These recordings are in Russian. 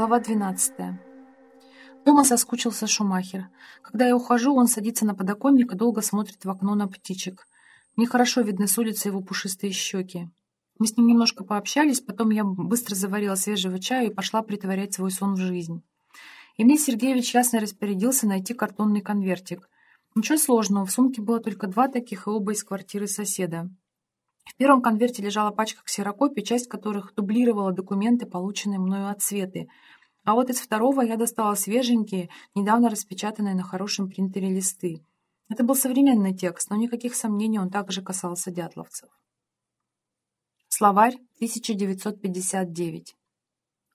Глава 12. Дома соскучился Шумахер. Когда я ухожу, он садится на подоконник и долго смотрит в окно на птичек. Мне хорошо видны с улицы его пушистые щеки. Мы с ним немножко пообщались, потом я быстро заварила свежего чаю и пошла притворять свой сон в жизнь. Эмиль Сергеевич ясно распорядился найти картонный конвертик. Ничего сложного, в сумке было только два таких, и оба из квартиры соседа. В первом конверте лежала пачка ксерокопий, часть которых дублировала документы, полученные мною от Светы. А вот из второго я достала свеженькие, недавно распечатанные на хорошем принтере листы. Это был современный текст, но никаких сомнений он также касался дятловцев. Словарь 1959.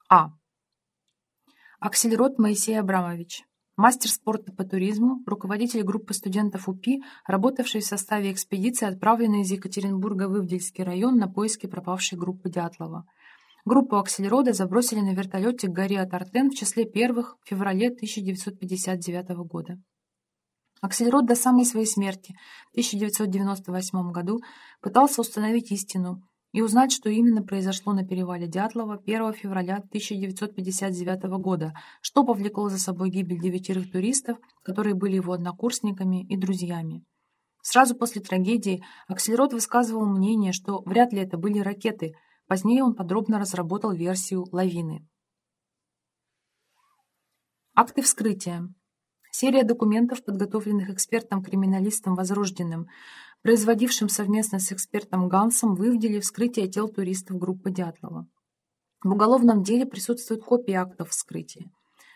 А. Аксельрод Моисей Абрамович. Мастер спорта по туризму, руководитель группы студентов УПИ, работавший в составе экспедиции, отправленной из Екатеринбурга в Ивдельский район на поиски пропавшей группы Дятлова. Группу Аксельрода забросили на вертолете к горе Атартен в числе первых в феврале 1959 года. Аксельрод до самой своей смерти в 1998 году пытался установить истину – и узнать, что именно произошло на перевале Дятлова 1 февраля 1959 года, что повлекло за собой гибель девятерых туристов, которые были его однокурсниками и друзьями. Сразу после трагедии Аксельрод высказывал мнение, что вряд ли это были ракеты. Позднее он подробно разработал версию лавины. Акты вскрытия. Серия документов, подготовленных экспертом-криминалистом Возрожденным, производившим совместно с экспертом Гансом, выявили вскрытие тел туристов группы Дятлова. В уголовном деле присутствуют копии актов вскрытия.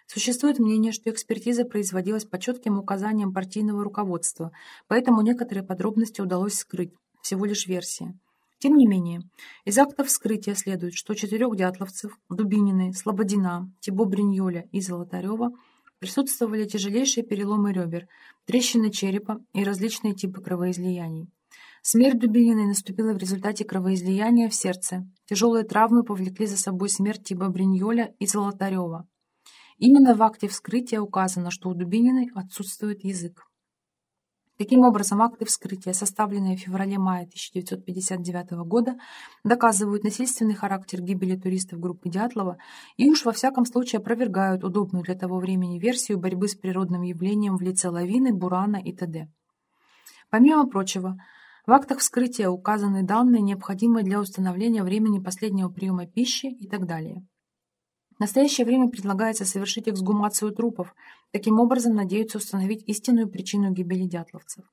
Существует мнение, что экспертиза производилась по четким указаниям партийного руководства, поэтому некоторые подробности удалось скрыть, всего лишь версия. Тем не менее, из актов вскрытия следует, что четырех дятловцев – Дубинины, Слободина, Тибо Бриньоля и Золотарева – Присутствовали тяжелейшие переломы ребер, трещины черепа и различные типы кровоизлияний. Смерть Дубининой наступила в результате кровоизлияния в сердце. Тяжелые травмы повлекли за собой смерть Тиба Бриньоля и Золотарева. Именно в акте вскрытия указано, что у Дубининой отсутствует язык. Таким образом, акты вскрытия, составленные в феврале-мае 1959 года, доказывают насильственный характер гибели туристов группы Дятлова и уж во всяком случае опровергают удобную для того времени версию борьбы с природным явлением в лице лавины, бурана и т.д. Помимо прочего, в актах вскрытия указаны данные, необходимые для установления времени последнего приема пищи и так далее. В настоящее время предлагается совершить эксгумацию трупов. Таким образом, надеются установить истинную причину гибели дятловцев.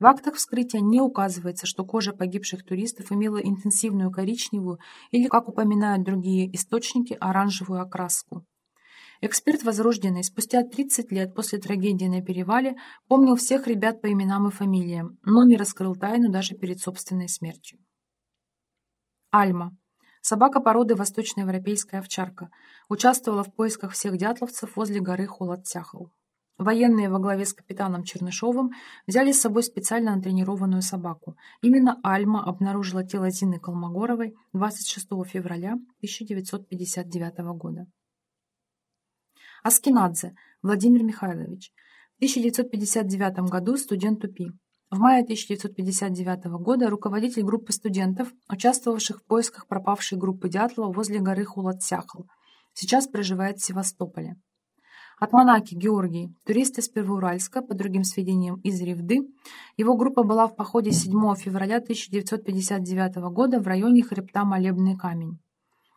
В актах вскрытия не указывается, что кожа погибших туристов имела интенсивную коричневую или, как упоминают другие источники, оранжевую окраску. Эксперт Возрожденный спустя 30 лет после трагедии на перевале помнил всех ребят по именам и фамилиям, но не раскрыл тайну даже перед собственной смертью. Альма. Собака породы восточноевропейская овчарка. Участвовала в поисках всех дятловцев возле горы Холод-Тяхал. Военные во главе с капитаном Чернышовым взяли с собой специально натренированную собаку. Именно Альма обнаружила тело Зины Колмогоровой 26 февраля 1959 года. Аскинадзе Владимир Михайлович. В 1959 году студент УПИ. В мае 1959 года руководитель группы студентов, участвовавших в поисках пропавшей группы Дятлова возле горы Хулат-Сяхал, сейчас проживает в Севастополе. От Монаки Георгий, турист из Первоуральска, по другим сведениям из Ревды, его группа была в походе 7 февраля 1959 года в районе хребта Молебный камень.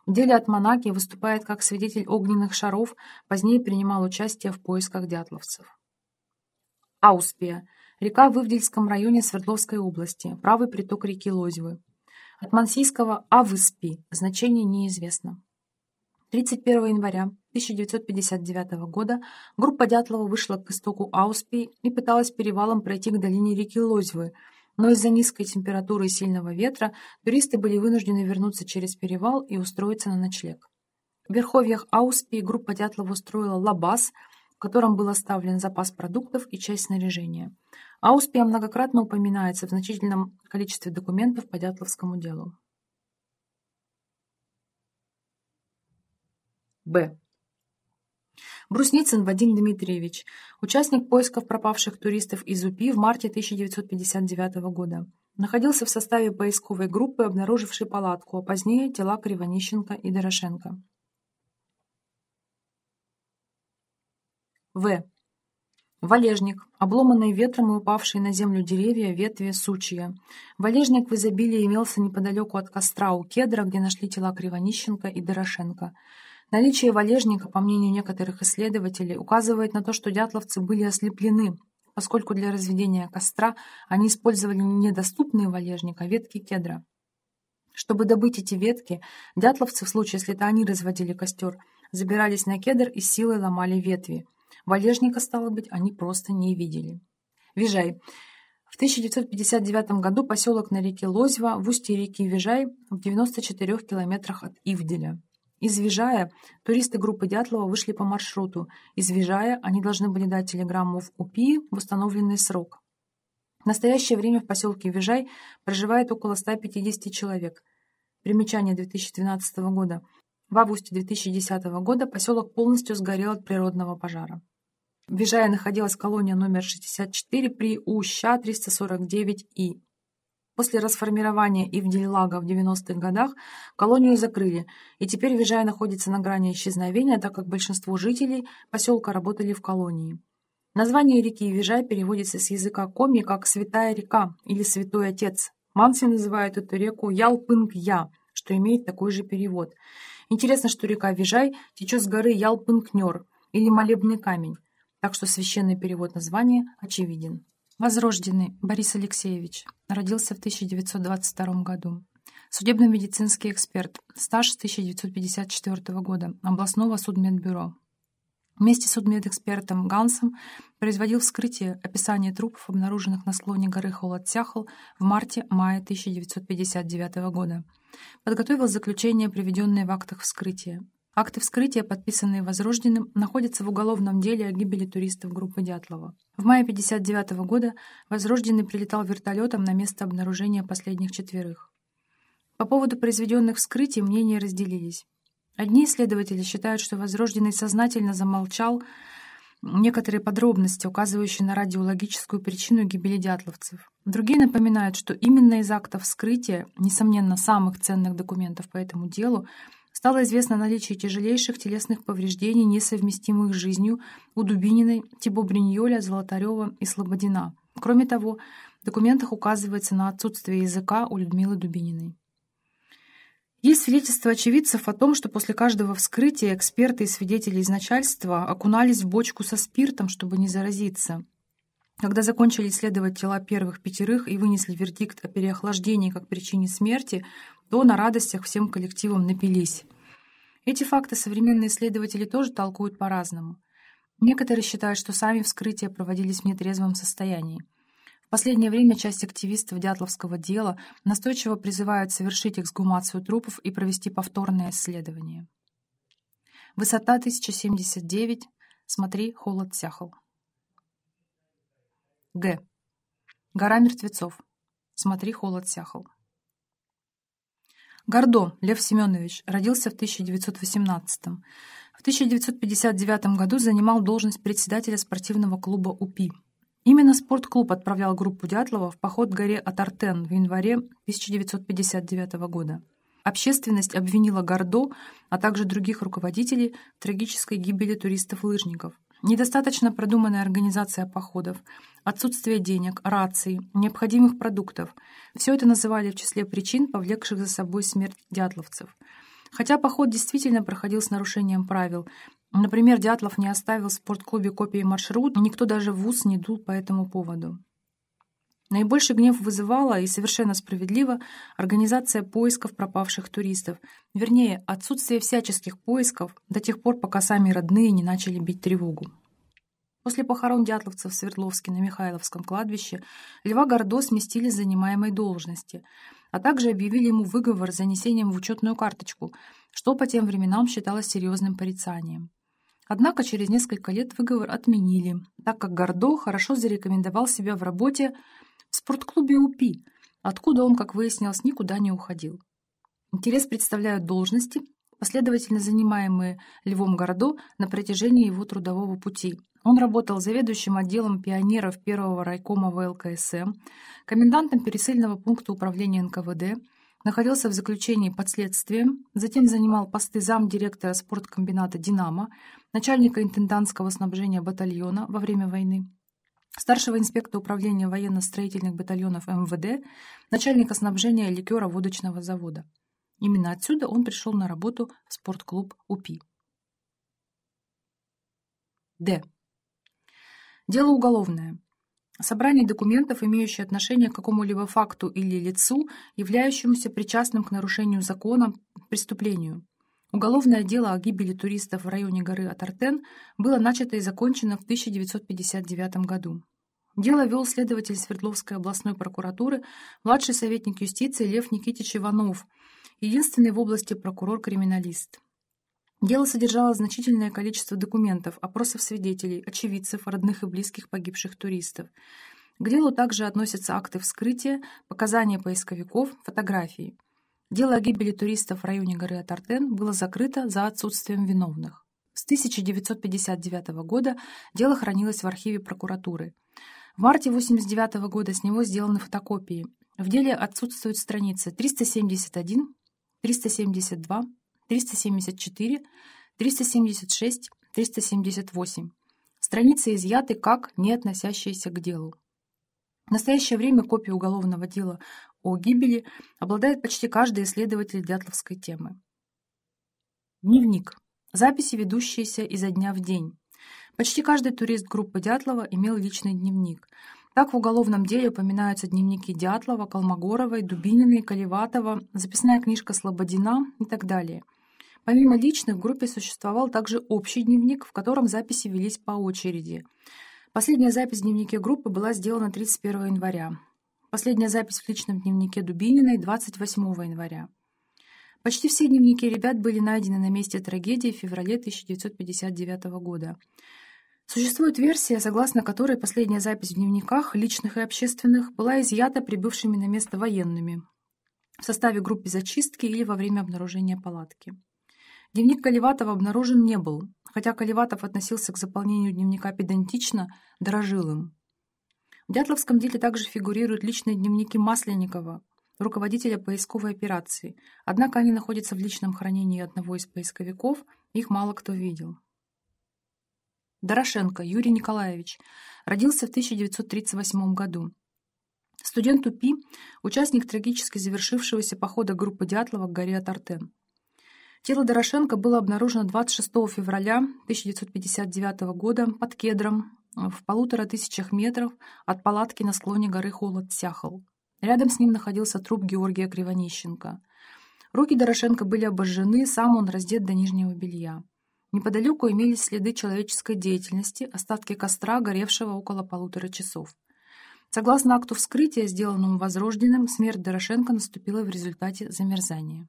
В деле от Монаки выступает как свидетель огненных шаров, позднее принимал участие в поисках дятловцев. Ауспия – Река в Ивдельском районе Свердловской области, правый приток реки Лозьвы. От мансийского «Авыспи» значение неизвестно. 31 января 1959 года группа Дятлова вышла к истоку Ауспи и пыталась перевалом пройти к долине реки Лозьвы, но из-за низкой температуры и сильного ветра туристы были вынуждены вернуться через перевал и устроиться на ночлег. В верховьях Ауспи группа Дятлова устроила лабаз – котором был оставлен запас продуктов и часть снаряжения. Ауспия многократно упоминается в значительном количестве документов по Дятловскому делу. Б. Брусницын Вадим Дмитриевич, участник поисков пропавших туристов из УПИ в марте 1959 года. Находился в составе поисковой группы, обнаружившей палатку, а позднее тела Кривонищенко и Дорошенко. В. Валежник. Обломанные ветром и упавшие на землю деревья, ветви, сучья. Валежник в изобилии имелся неподалеку от костра у кедра, где нашли тела Кривонищенко и Дорошенко. Наличие валежника, по мнению некоторых исследователей, указывает на то, что дятловцы были ослеплены, поскольку для разведения костра они использовали не доступные валежник, а ветки кедра. Чтобы добыть эти ветки, дятловцы, в случае, если это они разводили костер, забирались на кедр и силой ломали ветви. Валежника, стало быть, они просто не видели. Вижай. В 1959 году поселок на реке Лозьва в устье реки Вижай в 94 километрах от Ивделя. Из Вижая туристы группы Дятлова вышли по маршруту. Из Вижая они должны были дать телеграмму в УПИ в установленный срок. В настоящее время в поселке Вижай проживает около 150 человек. Примечание 2012 года. В августе 2010 года поселок полностью сгорел от природного пожара. В находилась колония номер 64 при УЩ-349И. После расформирования Ивдель-Лага в 90-х годах колонию закрыли, и теперь Вижай находится на грани исчезновения, так как большинство жителей поселка работали в колонии. Название реки Вижай переводится с языка коми как «святая река» или «святой отец». Манси называют эту реку Ялпынг-Я, что имеет такой же перевод. Интересно, что река Вижай течет с горы Ялпынг-Нер или Молебный камень, так что священный перевод названия очевиден. Возрожденный Борис Алексеевич. Родился в 1922 году. Судебно-медицинский эксперт. Стаж с 1954 года. Областного судмедбюро. Вместе с судмедэкспертом Гансом производил вскрытие описания трупов, обнаруженных на склоне горы Холод-Сяхл в марте-мае 1959 года. Подготовил заключение, приведенное в актах вскрытия. Акты вскрытия, подписанные Возрожденным, находятся в уголовном деле о гибели туристов группы Дятлова. В мае 1959 года Возрожденный прилетал вертолетом на место обнаружения последних четверых. По поводу произведенных вскрытий мнения разделились. Одни исследователи считают, что Возрожденный сознательно замолчал некоторые подробности, указывающие на радиологическую причину гибели дятловцев. Другие напоминают, что именно из актов вскрытия, несомненно, самых ценных документов по этому делу, Стало известно о наличии тяжелейших телесных повреждений, несовместимых с жизнью, у Дубининой, Тибо Бриньоля, Золотарева и Слободина. Кроме того, в документах указывается на отсутствие языка у Людмилы Дубининой. Есть свидетельства очевидцев о том, что после каждого вскрытия эксперты и свидетели из начальства окунались в бочку со спиртом, чтобы не заразиться. Когда закончили исследовать тела первых пятерых и вынесли вердикт о переохлаждении как причине смерти, то на радостях всем коллективом напились. Эти факты современные исследователи тоже толкуют по-разному. Некоторые считают, что сами вскрытия проводились в нетрезвом состоянии. В последнее время часть активистов Дятловского дела настойчиво призывают совершить эксгумацию трупов и провести повторное исследование. Высота 1079. Смотри, холод сяхал. Г. Гора мертвецов. Смотри, холод сяхал. Гордо Лев Семенович родился в 1918 -м. В 1959 году занимал должность председателя спортивного клуба УПИ. Именно спортклуб отправлял группу Дятлова в поход к горе Атартен в январе 1959 года. Общественность обвинила Гордо, а также других руководителей в трагической гибели туристов-лыжников. Недостаточно продуманная организация походов, отсутствие денег, раций, необходимых продуктов – все это называли в числе причин, повлекших за собой смерть дятловцев. Хотя поход действительно проходил с нарушением правил. Например, Дятлов не оставил в спортклубе копии маршрута, никто даже в ВУЗ не дул по этому поводу. Наибольший гнев вызывала, и совершенно справедливо, организация поисков пропавших туристов. Вернее, отсутствие всяческих поисков до тех пор, пока сами родные не начали бить тревогу. После похорон дятловцев в Свердловске на Михайловском кладбище Льва Гордо сместили с занимаемой должности, а также объявили ему выговор с занесением в учетную карточку, что по тем временам считалось серьезным порицанием. Однако через несколько лет выговор отменили, так как Гордо хорошо зарекомендовал себя в работе спортклубе УПИ, откуда он, как выяснилось, никуда не уходил. Интерес представляют должности, последовательно занимаемые Львом Городо на протяжении его трудового пути. Он работал заведующим отделом пионеров первого райкома ВЛКСМ, комендантом пересыльного пункта управления НКВД, находился в заключении под следствием, затем занимал посты замдиректора спорткомбината «Динамо», начальника интендантского снабжения батальона во время войны, старшего инспектора управления военно-строительных батальонов МВД, начальника снабжения ликера-водочного завода. Именно отсюда он пришел на работу в спортклуб УПИ. Д. Дело уголовное. Собрание документов, имеющие отношение к какому-либо факту или лицу, являющемуся причастным к нарушению закона, преступлению. Уголовное дело о гибели туристов в районе горы Атартен было начато и закончено в 1959 году. Дело вел следователь Свердловской областной прокуратуры, младший советник юстиции Лев Никитич Иванов, единственный в области прокурор-криминалист. Дело содержало значительное количество документов, опросов свидетелей, очевидцев, родных и близких погибших туристов. К делу также относятся акты вскрытия, показания поисковиков, фотографии. Дело о гибели туристов в районе горы Атартен было закрыто за отсутствием виновных. С 1959 года дело хранилось в архиве прокуратуры. В марте 1989 года с него сделаны фотокопии. В деле отсутствуют страницы 371, 372, 374, 376, 378. Страницы изъяты как не относящиеся к делу. В настоящее время копии уголовного дела о гибели обладает почти каждый исследователь дятловской темы. Дневник. Записи, ведущиеся изо дня в день. Почти каждый турист группы Дятлова имел личный дневник. Так в уголовном деле упоминаются дневники Дятлова, Колмогоровой, Дубининой, Колеватова, записная книжка Слободина и так далее – Помимо личных, в группе существовал также общий дневник, в котором записи велись по очереди. Последняя запись в дневнике группы была сделана 31 января. Последняя запись в личном дневнике Дубининой 28 января. Почти все дневники ребят были найдены на месте трагедии в феврале 1959 года. Существует версия, согласно которой последняя запись в дневниках, личных и общественных, была изъята прибывшими на место военными в составе группы зачистки или во время обнаружения палатки. Дневник Каливатова обнаружен не был, хотя Каливатов относился к заполнению дневника педантично, дорожил им. В Дятловском деле также фигурируют личные дневники Масленникова, руководителя поисковой операции, однако они находятся в личном хранении одного из поисковиков, их мало кто видел. Дорошенко Юрий Николаевич родился в 1938 году. Студент УПИ, участник трагически завершившегося похода группы Дятлова к горе Атартен. Тело Дорошенко было обнаружено 26 февраля 1959 года под кедром в полутора тысячах метров от палатки на склоне горы Холод-Сяхал. Рядом с ним находился труп Георгия Кривонищенко. Руки Дорошенко были обожжены, сам он раздет до нижнего белья. Неподалеку имелись следы человеческой деятельности, остатки костра, горевшего около полутора часов. Согласно акту вскрытия, сделанному Возрожденным, смерть Дорошенко наступила в результате замерзания.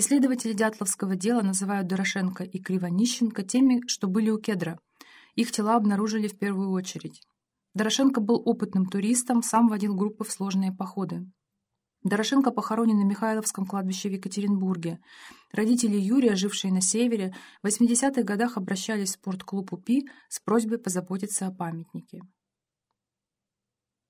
Исследователи Дятловского дела называют Дорошенко и Кривонищенко теми, что были у кедра. Их тела обнаружили в первую очередь. Дорошенко был опытным туристом, сам водил группы в сложные походы. Дорошенко похоронен на Михайловском кладбище в Екатеринбурге. Родители Юрия, жившие на севере, в 80-х годах обращались в спортклуб УПИ с просьбой позаботиться о памятнике.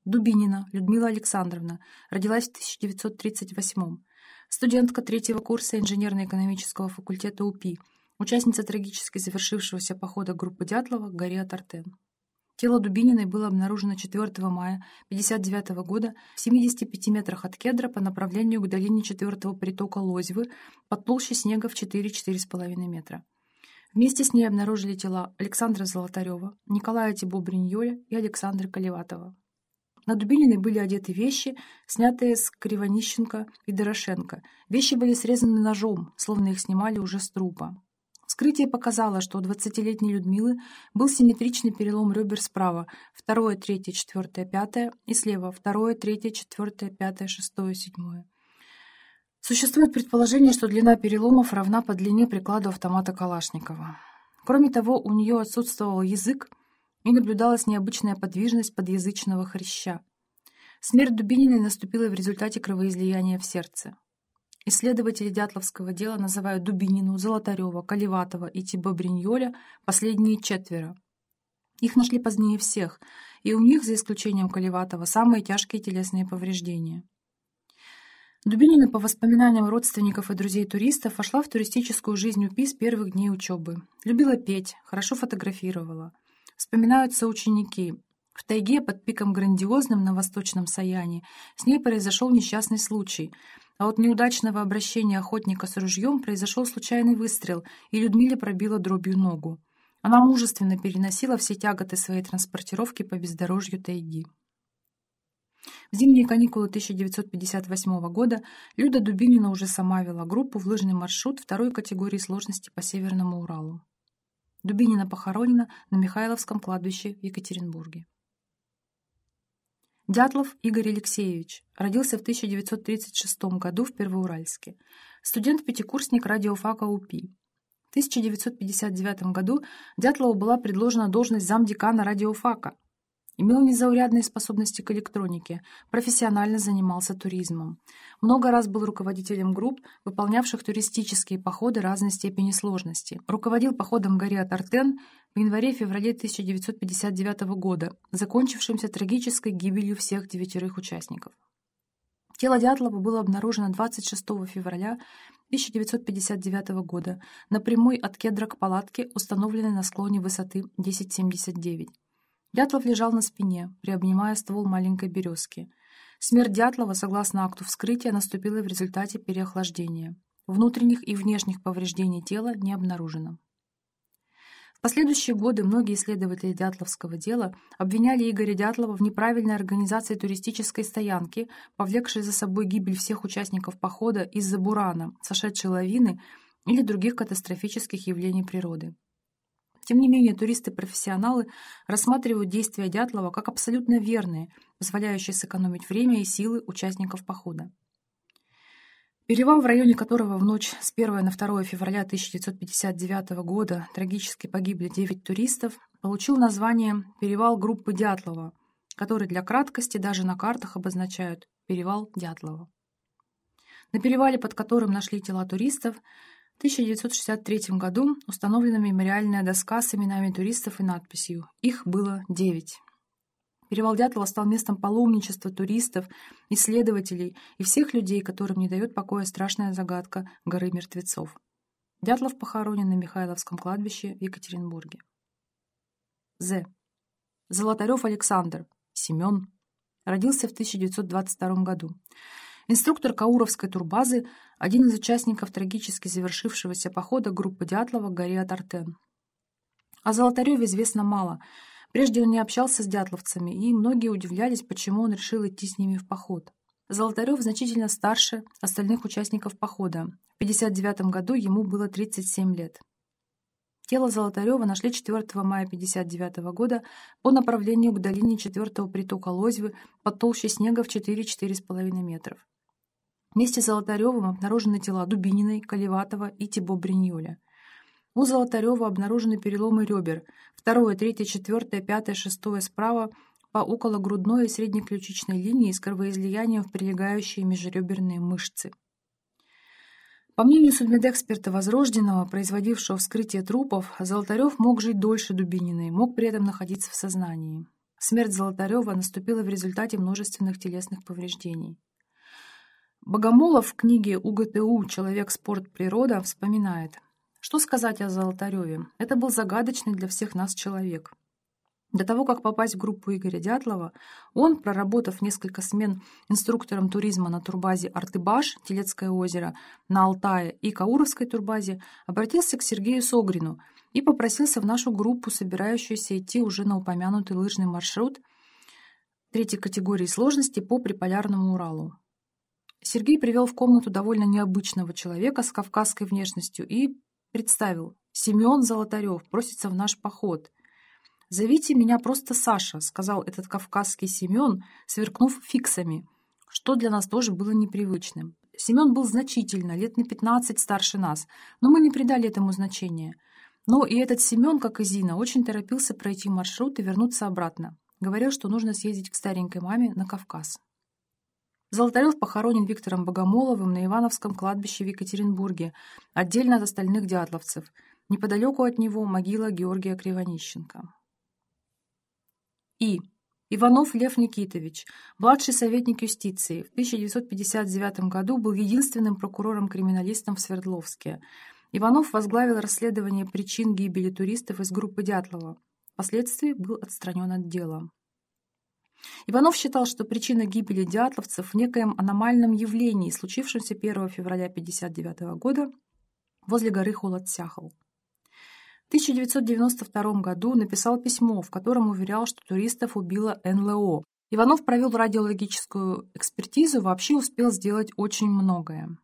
Дубинина Людмила Александровна родилась в 1938 году студентка третьего курса инженерно-экономического факультета УПИ, участница трагически завершившегося похода группы Дятлова к горе. Тело Дубининой было обнаружено 4 мая 1959 года в 75 метрах от кедра по направлению к долине четвертого притока Лозьвы под толщей снега в 4-4,5 метра. Вместе с ней обнаружили тела Александра Золотарева, Николая Тибо-Бриньоля и Александра Колеватова. На Дубининой были одеты вещи, снятые с Кривонищенко и Дорошенко. Вещи были срезаны ножом, словно их снимали уже с трупа. Вскрытие показало, что у 20-летней Людмилы был симметричный перелом ребер справа, второе, третье, четвертое, пятое, и слева второе, третье, четвертое, пятое, шестое, седьмое. Существует предположение, что длина переломов равна по длине приклада автомата Калашникова. Кроме того, у нее отсутствовал язык, и наблюдалась необычная подвижность подъязычного хряща. Смерть Дубининой наступила в результате кровоизлияния в сердце. Исследователи Дятловского дела называют Дубинину, Золотарева, Колеватова и Тибо Бриньоля последние четверо. Их нашли позднее всех, и у них, за исключением Колеватова, самые тяжкие телесные повреждения. Дубинина, по воспоминаниям родственников и друзей туристов, вошла в туристическую жизнь УПИ с первых дней учебы. Любила петь, хорошо фотографировала. Вспоминаются ученики. В тайге под пиком грандиозным на Восточном Саяне с ней произошел несчастный случай, а от неудачного обращения охотника с ружьем произошел случайный выстрел, и Людмиле пробила дробью ногу. Она мужественно переносила все тяготы своей транспортировки по бездорожью тайги. В зимние каникулы 1958 года Люда Дубинина уже сама вела группу в лыжный маршрут второй категории сложности по Северному Уралу. Дубинина похоронена на Михайловском кладбище в Екатеринбурге. Дятлов Игорь Алексеевич родился в 1936 году в Первоуральске. Студент-пятикурсник радиофака УПИ. В 1959 году Дятлову была предложена должность замдекана радиофака – Имел незаурядные способности к электронике, профессионально занимался туризмом. Много раз был руководителем групп, выполнявших туристические походы разной степени сложности. Руководил походом горе Артен в январе-феврале 1959 года, закончившимся трагической гибелью всех девятерых участников. Тело Дятлова было обнаружено 26 февраля 1959 года на прямой от кедра к палатке, установленной на склоне высоты 1079. Дятлов лежал на спине, приобнимая ствол маленькой березки. Смерть Дятлова, согласно акту вскрытия, наступила в результате переохлаждения. Внутренних и внешних повреждений тела не обнаружено. В последующие годы многие исследователи Дятловского дела обвиняли Игоря Дятлова в неправильной организации туристической стоянки, повлекшей за собой гибель всех участников похода из-за бурана, сошедшей лавины или других катастрофических явлений природы. Тем не менее, туристы-профессионалы рассматривают действия Дятлова как абсолютно верные, позволяющие сэкономить время и силы участников похода. Перевал, в районе которого в ночь с 1 на 2 февраля 1959 года трагически погибли 9 туристов, получил название «Перевал группы Дятлова», который для краткости даже на картах обозначают «Перевал Дятлова». На перевале, под которым нашли тела туристов, 1963 году установлена мемориальная доска с именами туристов и надписью «Их было девять». Перевал Дятлова стал местом паломничества туристов, исследователей и всех людей, которым не дает покоя страшная загадка горы мертвецов. Дятлов похоронен на Михайловском кладбище в Екатеринбурге. З. Золотарев Александр, Семен, родился в 1922 году. Инструктор Кауровской турбазы, один из участников трагически завершившегося похода группы Дятлова горе Атартен. О Золотареве известно мало. Прежде он не общался с дятловцами, и многие удивлялись, почему он решил идти с ними в поход. Золотарев значительно старше остальных участников похода. В 1959 году ему было 37 лет. Тело Золотарева нашли 4 мая 1959 года по направлению к долине 4 притока Лозьвы под толщей снега в 4-4,5 метров. Вместе с Золотаревым обнаружены тела Дубининой, Колеватова и Тибо Бриньоля. У Золотарева обнаружены переломы ребер, второе, третье, четвертое, пятое, шестое справа по окологрудной и среднеключичной линии с кровоизлиянием в прилегающие межреберные мышцы. По мнению судмедэксперта Возрожденного, производившего вскрытие трупов, Золотарев мог жить дольше Дубининой, мог при этом находиться в сознании. Смерть Золотарева наступила в результате множественных телесных повреждений. Богомолов в книге УГТУ «Человек, спорт, природа» вспоминает, что сказать о Золотареве. Это был загадочный для всех нас человек. До того, как попасть в группу Игоря Дятлова, он, проработав несколько смен инструктором туризма на турбазе Артыбаш, Телецкое озеро, на Алтае и Кауровской турбазе, обратился к Сергею Согрину и попросился в нашу группу, собирающуюся идти уже на упомянутый лыжный маршрут третьей категории сложности по Приполярному Уралу. Сергей привел в комнату довольно необычного человека с кавказской внешностью и представил. «Семен Золотарев просится в наш поход». «Зовите меня просто Саша», — сказал этот кавказский Семен, сверкнув фиксами, что для нас тоже было непривычным. Семен был значительно, лет на пятнадцать старше нас, но мы не придали этому значения. Но и этот Семен, как и Зина, очень торопился пройти маршрут и вернуться обратно. Говорил, что нужно съездить к старенькой маме на Кавказ. Золотарев похоронен Виктором Богомоловым на Ивановском кладбище в Екатеринбурге, отдельно от остальных дятловцев. Неподалеку от него могила Георгия Кривонищенко. И. Иванов Лев Никитович, младший советник юстиции, в 1959 году был единственным прокурором-криминалистом в Свердловске. Иванов возглавил расследование причин гибели туристов из группы Дятлова. Впоследствии был отстранен от дела. Иванов считал, что причина гибели дятловцев в некоем аномальном явлении, случившемся 1 февраля 1959 года возле горы Холод-Сяхал. В 1992 году написал письмо, в котором уверял, что туристов убило НЛО. Иванов провел радиологическую экспертизу, вообще успел сделать очень многое.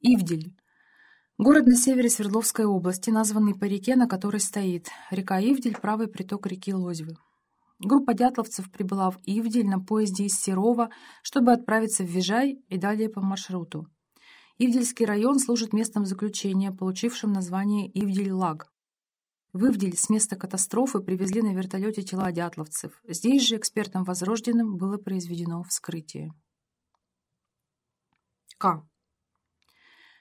Ивдель. Город на севере Свердловской области, названный по реке, на которой стоит. Река Ивдель – правый приток реки Лозьвы. Группа дятловцев прибыла в Ивдель на поезде из Серова, чтобы отправиться в Вижай и далее по маршруту. Ивдельский район служит местом заключения, получившим название Ивдель-Лаг. В Ивдель с места катастрофы привезли на вертолете тела дятловцев. Здесь же экспертам Возрожденным было произведено вскрытие. К.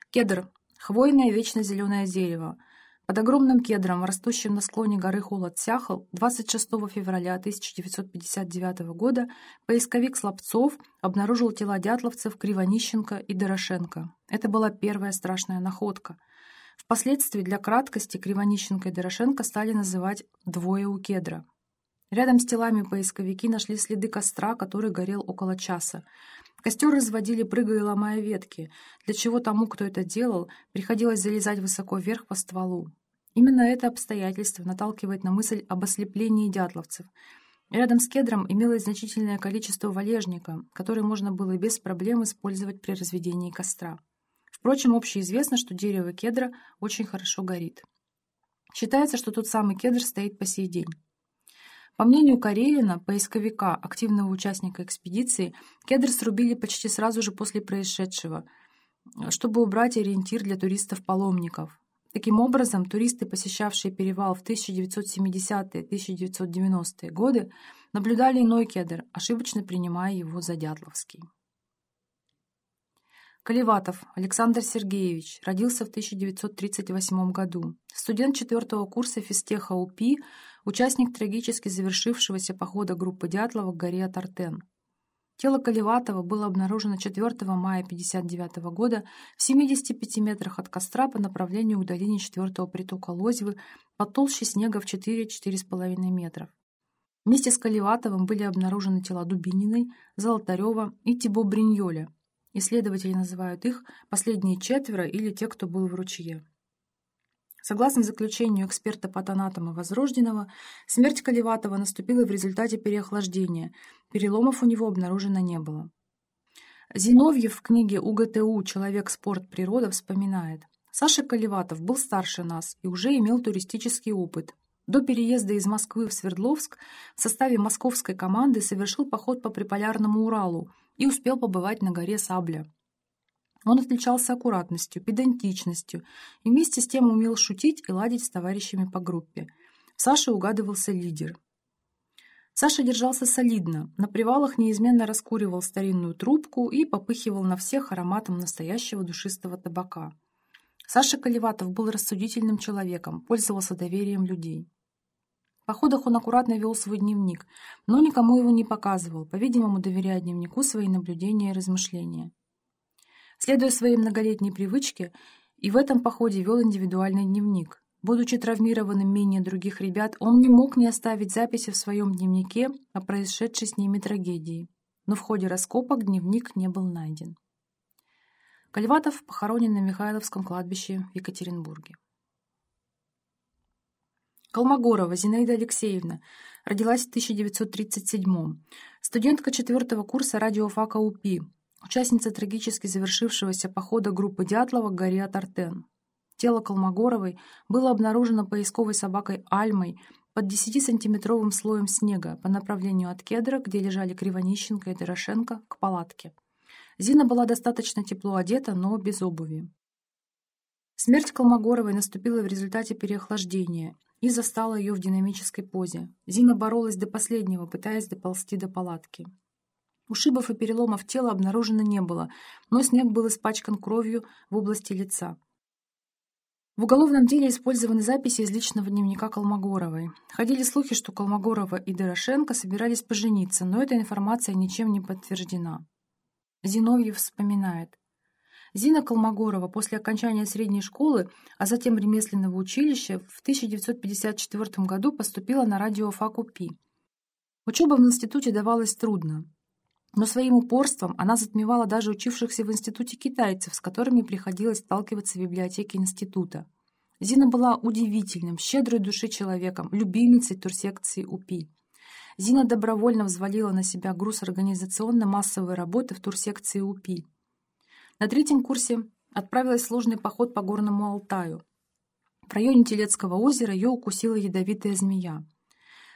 Кедр. Хвойное вечно зеленое дерево – под огромным кедром, растущим на склоне горы Холод-Сяхал, 26 февраля 1959 года поисковик Слабцов обнаружил тела дятловцев Кривонищенко и Дорошенко. Это была первая страшная находка. Впоследствии для краткости Кривонищенко и Дорошенко стали называть «двое у кедра». Рядом с телами поисковики нашли следы костра, который горел около часа. Костер разводили, прыгая и ломая ветки, для чего тому, кто это делал, приходилось залезать высоко вверх по стволу. Именно это обстоятельство наталкивает на мысль об ослеплении дятловцев. Рядом с кедром имелось значительное количество валежника, который можно было без проблем использовать при разведении костра. Впрочем, общеизвестно, что дерево кедра очень хорошо горит. Считается, что тот самый кедр стоит по сей день. По мнению Карелина, поисковика, активного участника экспедиции, кедр срубили почти сразу же после происшедшего, чтобы убрать ориентир для туристов-паломников. Таким образом, туристы, посещавшие перевал в 1970-1990-е годы, наблюдали иной кедр, ошибочно принимая его за Дятловский. Колеватов Александр Сергеевич родился в 1938 году. Студент четвертого курса физтеха УПИ, участник трагически завершившегося похода группы Дятлова к горе Тартен. Тело Колеватова было обнаружено 4 мая 1959 года в 75 метрах от костра по направлению к долине 4 притока Лозьвы под толще снега в 4-4,5 метров. Вместе с Колеватовым были обнаружены тела Дубининой, Золотарева и Тибо Бриньоля, Исследователи называют их последние четверо или те, кто был в ручье. Согласно заключению эксперта патанатома Возрожденного, смерть Каливатова наступила в результате переохлаждения, переломов у него обнаружено не было. Зиновьев в книге УГТУ «Человек, спорт, природа» вспоминает, Саша Каливатов был старше нас и уже имел туристический опыт. До переезда из Москвы в Свердловск в составе московской команды совершил поход по Приполярному Уралу – и успел побывать на горе Сабля. Он отличался аккуратностью, педантичностью и вместе с тем умел шутить и ладить с товарищами по группе. В Саше угадывался лидер. Саша держался солидно, на привалах неизменно раскуривал старинную трубку и попыхивал на всех ароматом настоящего душистого табака. Саша Колеватов был рассудительным человеком, пользовался доверием людей. В походах он аккуратно вел свой дневник, но никому его не показывал, по-видимому, доверяя дневнику свои наблюдения и размышления. Следуя своей многолетней привычке, и в этом походе вел индивидуальный дневник. Будучи травмированным менее других ребят, он не мог не оставить записи в своем дневнике о происшедшей с ними трагедии. Но в ходе раскопок дневник не был найден. Кальватов похоронен на Михайловском кладбище в Екатеринбурге. Колмогорова Зинаида Алексеевна. Родилась в 1937-м. Студентка четвертого курса радиофака УПИ. Участница трагически завершившегося похода группы Дятлова к горе Атартен. Тело Колмогоровой было обнаружено поисковой собакой Альмой под 10-сантиметровым слоем снега по направлению от кедра, где лежали Кривонищенко и Дорошенко, к палатке. Зина была достаточно тепло одета, но без обуви. Смерть Колмогоровой наступила в результате переохлаждения и застала ее в динамической позе. Зина боролась до последнего, пытаясь доползти до палатки. Ушибов и переломов тела обнаружено не было, но снег был испачкан кровью в области лица. В уголовном деле использованы записи из личного дневника Колмогоровой. Ходили слухи, что Колмогорова и Дорошенко собирались пожениться, но эта информация ничем не подтверждена. Зиновьев вспоминает. Зина Колмогорова после окончания средней школы, а затем ремесленного училища в 1954 году поступила на радиофак УПИ. Учеба в институте давалась трудно. Но своим упорством она затмевала даже учившихся в институте китайцев, с которыми приходилось сталкиваться в библиотеке института. Зина была удивительным, щедрой души человеком, любимицей турсекции УПИ. Зина добровольно взвалила на себя груз организационно-массовой работы в турсекции УПИ. На третьем курсе отправилась в сложный поход по Горному Алтаю. В районе Телецкого озера ее укусила ядовитая змея.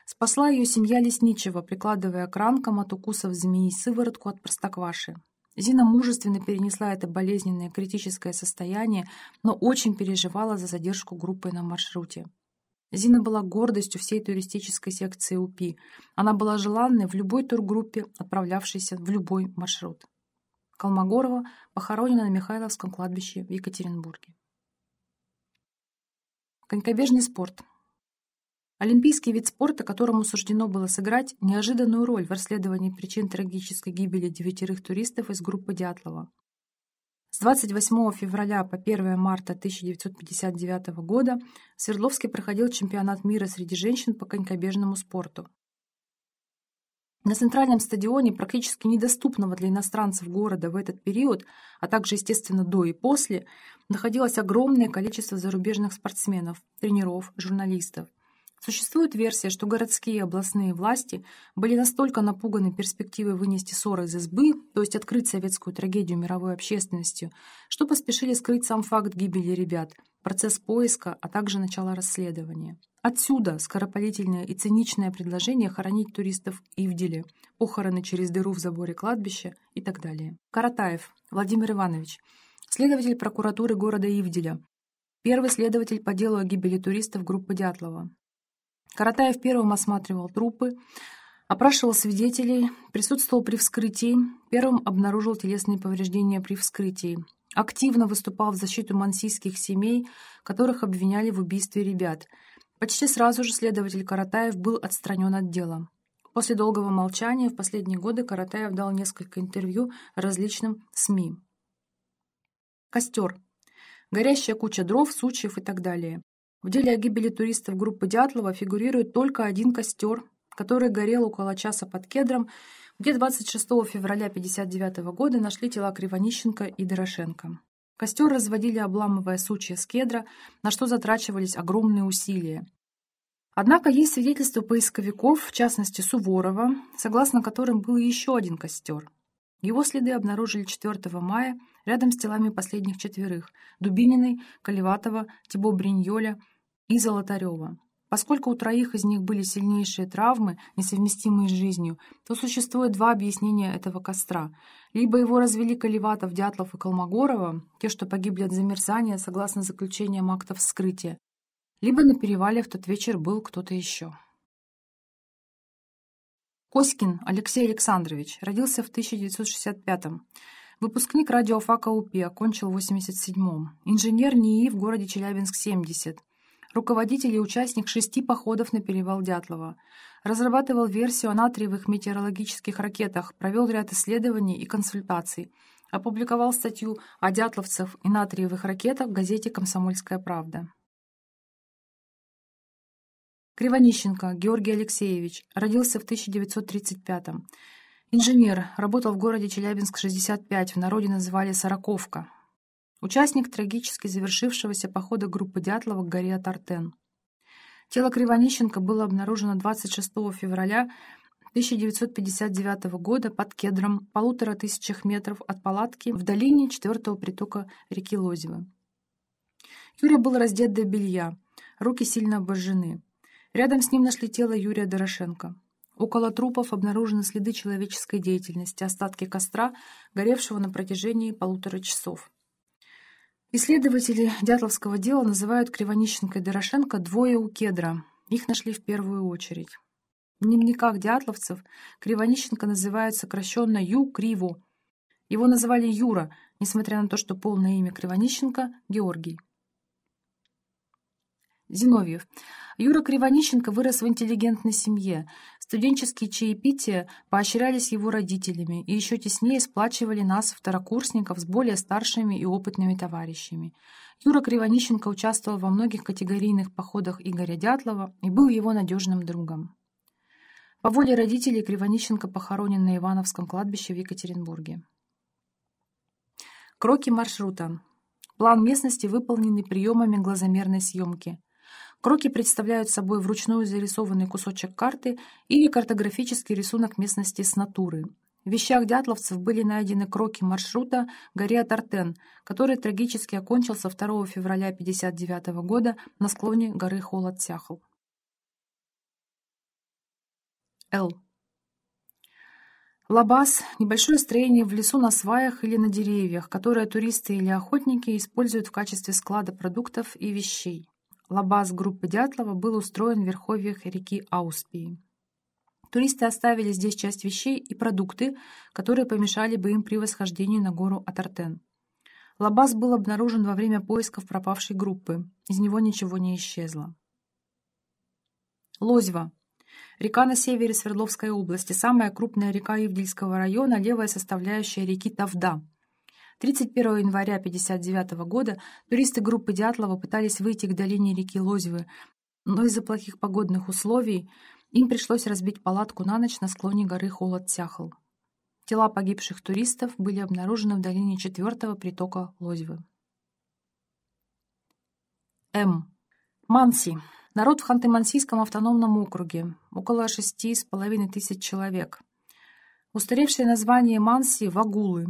Спасла ее семья Лесничего, прикладывая к ранкам от укусов змеи сыворотку от простокваши. Зина мужественно перенесла это болезненное критическое состояние, но очень переживала за задержку группы на маршруте. Зина была гордостью всей туристической секции УПИ. Она была желанной в любой тургруппе, отправлявшейся в любой маршрут. Колмогорова похоронена на Михайловском кладбище в Екатеринбурге. Конькобежный спорт – Олимпийский вид спорта, которому суждено было сыграть неожиданную роль в расследовании причин трагической гибели девятерых туристов из группы Дятлова. С 28 февраля по 1 марта 1959 года в Свердловске проходил чемпионат мира среди женщин по конькобежному спорту. На центральном стадионе, практически недоступного для иностранцев города в этот период, а также, естественно, до и после, находилось огромное количество зарубежных спортсменов, тренеров, журналистов. Существует версия, что городские и областные власти были настолько напуганы перспективой вынести ссоры из избы, то есть открыть советскую трагедию мировой общественностью, что поспешили скрыть сам факт гибели ребят, процесс поиска, а также начало расследования. Отсюда скоропалительное и циничное предложение хоронить туристов Ивделе, похороны через дыру в заборе кладбища и так далее. Каратаев Владимир Иванович, следователь прокуратуры города Ивделя, первый следователь по делу о гибели туристов группы Дятлова, Каратаев первым осматривал трупы, опрашивал свидетелей, присутствовал при вскрытии, первым обнаружил телесные повреждения при вскрытии, активно выступал в защиту мансийских семей, которых обвиняли в убийстве ребят. Почти сразу же следователь Каратаев был отстранен от дела. После долгого молчания в последние годы Каратаев дал несколько интервью различным СМИ. Костер. Горящая куча дров, сучьев и так далее. В деле о гибели туристов группы Дятлова фигурирует только один костер, который горел около часа под кедром, где 26 февраля 1959 года нашли тела Кривонищенко и Дорошенко. Костер разводили, обламывая сучья с кедра, на что затрачивались огромные усилия. Однако есть свидетельства поисковиков, в частности Суворова, согласно которым был еще один костер. Его следы обнаружили 4 мая рядом с телами последних четверых – Дубининой, Колеватова, Тибо Бриньоля и Золотарева. Поскольку у троих из них были сильнейшие травмы, несовместимые с жизнью, то существует два объяснения этого костра. Либо его развели Колеватов, Дятлов и Колмогорова, те, что погибли от замерзания, согласно заключениям актов вскрытия, либо на перевале в тот вечер был кто-то еще. Коськин Алексей Александрович родился в 1965-м. Выпускник радиофака УПИ, окончил в 87-м. Инженер НИИ в городе Челябинск-70. Руководитель и участник шести походов на перевал Дятлова. Разрабатывал версию о натриевых метеорологических ракетах, провел ряд исследований и консультаций. Опубликовал статью о дятловцах и натриевых ракетах в газете «Комсомольская правда». Кривонищенко Георгий Алексеевич родился в 1935-м. Инженер, работал в городе Челябинск-65, в народе называли «Сороковка». Участник трагически завершившегося похода группы Дятлова к горе Тартен. Тело Кривонищенко было обнаружено 26 февраля 1959 года под кедром полутора тысячах метров от палатки в долине четвертого притока реки Лозева. Юра был раздет до белья, руки сильно обожжены. Рядом с ним нашли тело Юрия Дорошенко. Около трупов обнаружены следы человеческой деятельности, остатки костра, горевшего на протяжении полутора часов. Исследователи Дятловского дела называют Кривонищенко и Дорошенко двое у кедра. Их нашли в первую очередь. В дневниках дятловцев Кривонищенко называют сокращенно Ю-Криву. Его называли Юра, несмотря на то, что полное имя Кривонищенко – Георгий. Зиновьев. Юра Кривонищенко вырос в интеллигентной семье. Студенческие чаепития поощрялись его родителями и еще теснее сплачивали нас, второкурсников, с более старшими и опытными товарищами. Юра Кривонищенко участвовал во многих категорийных походах Игоря Дятлова и был его надежным другом. По воле родителей Кривонищенко похоронен на Ивановском кладбище в Екатеринбурге. Кроки маршрута. План местности, выполненный приемами глазомерной съемки. Кроки представляют собой вручную зарисованный кусочек карты или картографический рисунок местности с натуры. В вещах дятловцев были найдены кроки маршрута горе Тартен, который трагически окончился 2 февраля 1959 года на склоне горы Холод-Сяхл. Л. Лабаз – небольшое строение в лесу на сваях или на деревьях, которое туристы или охотники используют в качестве склада продуктов и вещей. Лабаз группы Дятлова был устроен в верховьях реки Ауспии. Туристы оставили здесь часть вещей и продукты, которые помешали бы им при восхождении на гору Атартен. Лабаз был обнаружен во время поисков пропавшей группы. Из него ничего не исчезло. Лозьва. Река на севере Свердловской области, самая крупная река Ивдельского района, левая составляющая реки Тавда – 31 января 1959 года туристы группы Дятлова пытались выйти к долине реки Лозьвы, но из-за плохих погодных условий им пришлось разбить палатку на ночь на склоне горы Холод-Тяхл. Тела погибших туристов были обнаружены в долине четвертого притока Лозьвы. М. Манси. Народ в Ханты-Мансийском автономном округе. Около шести с половиной тысяч человек. Устаревшее название Манси – Вагулы.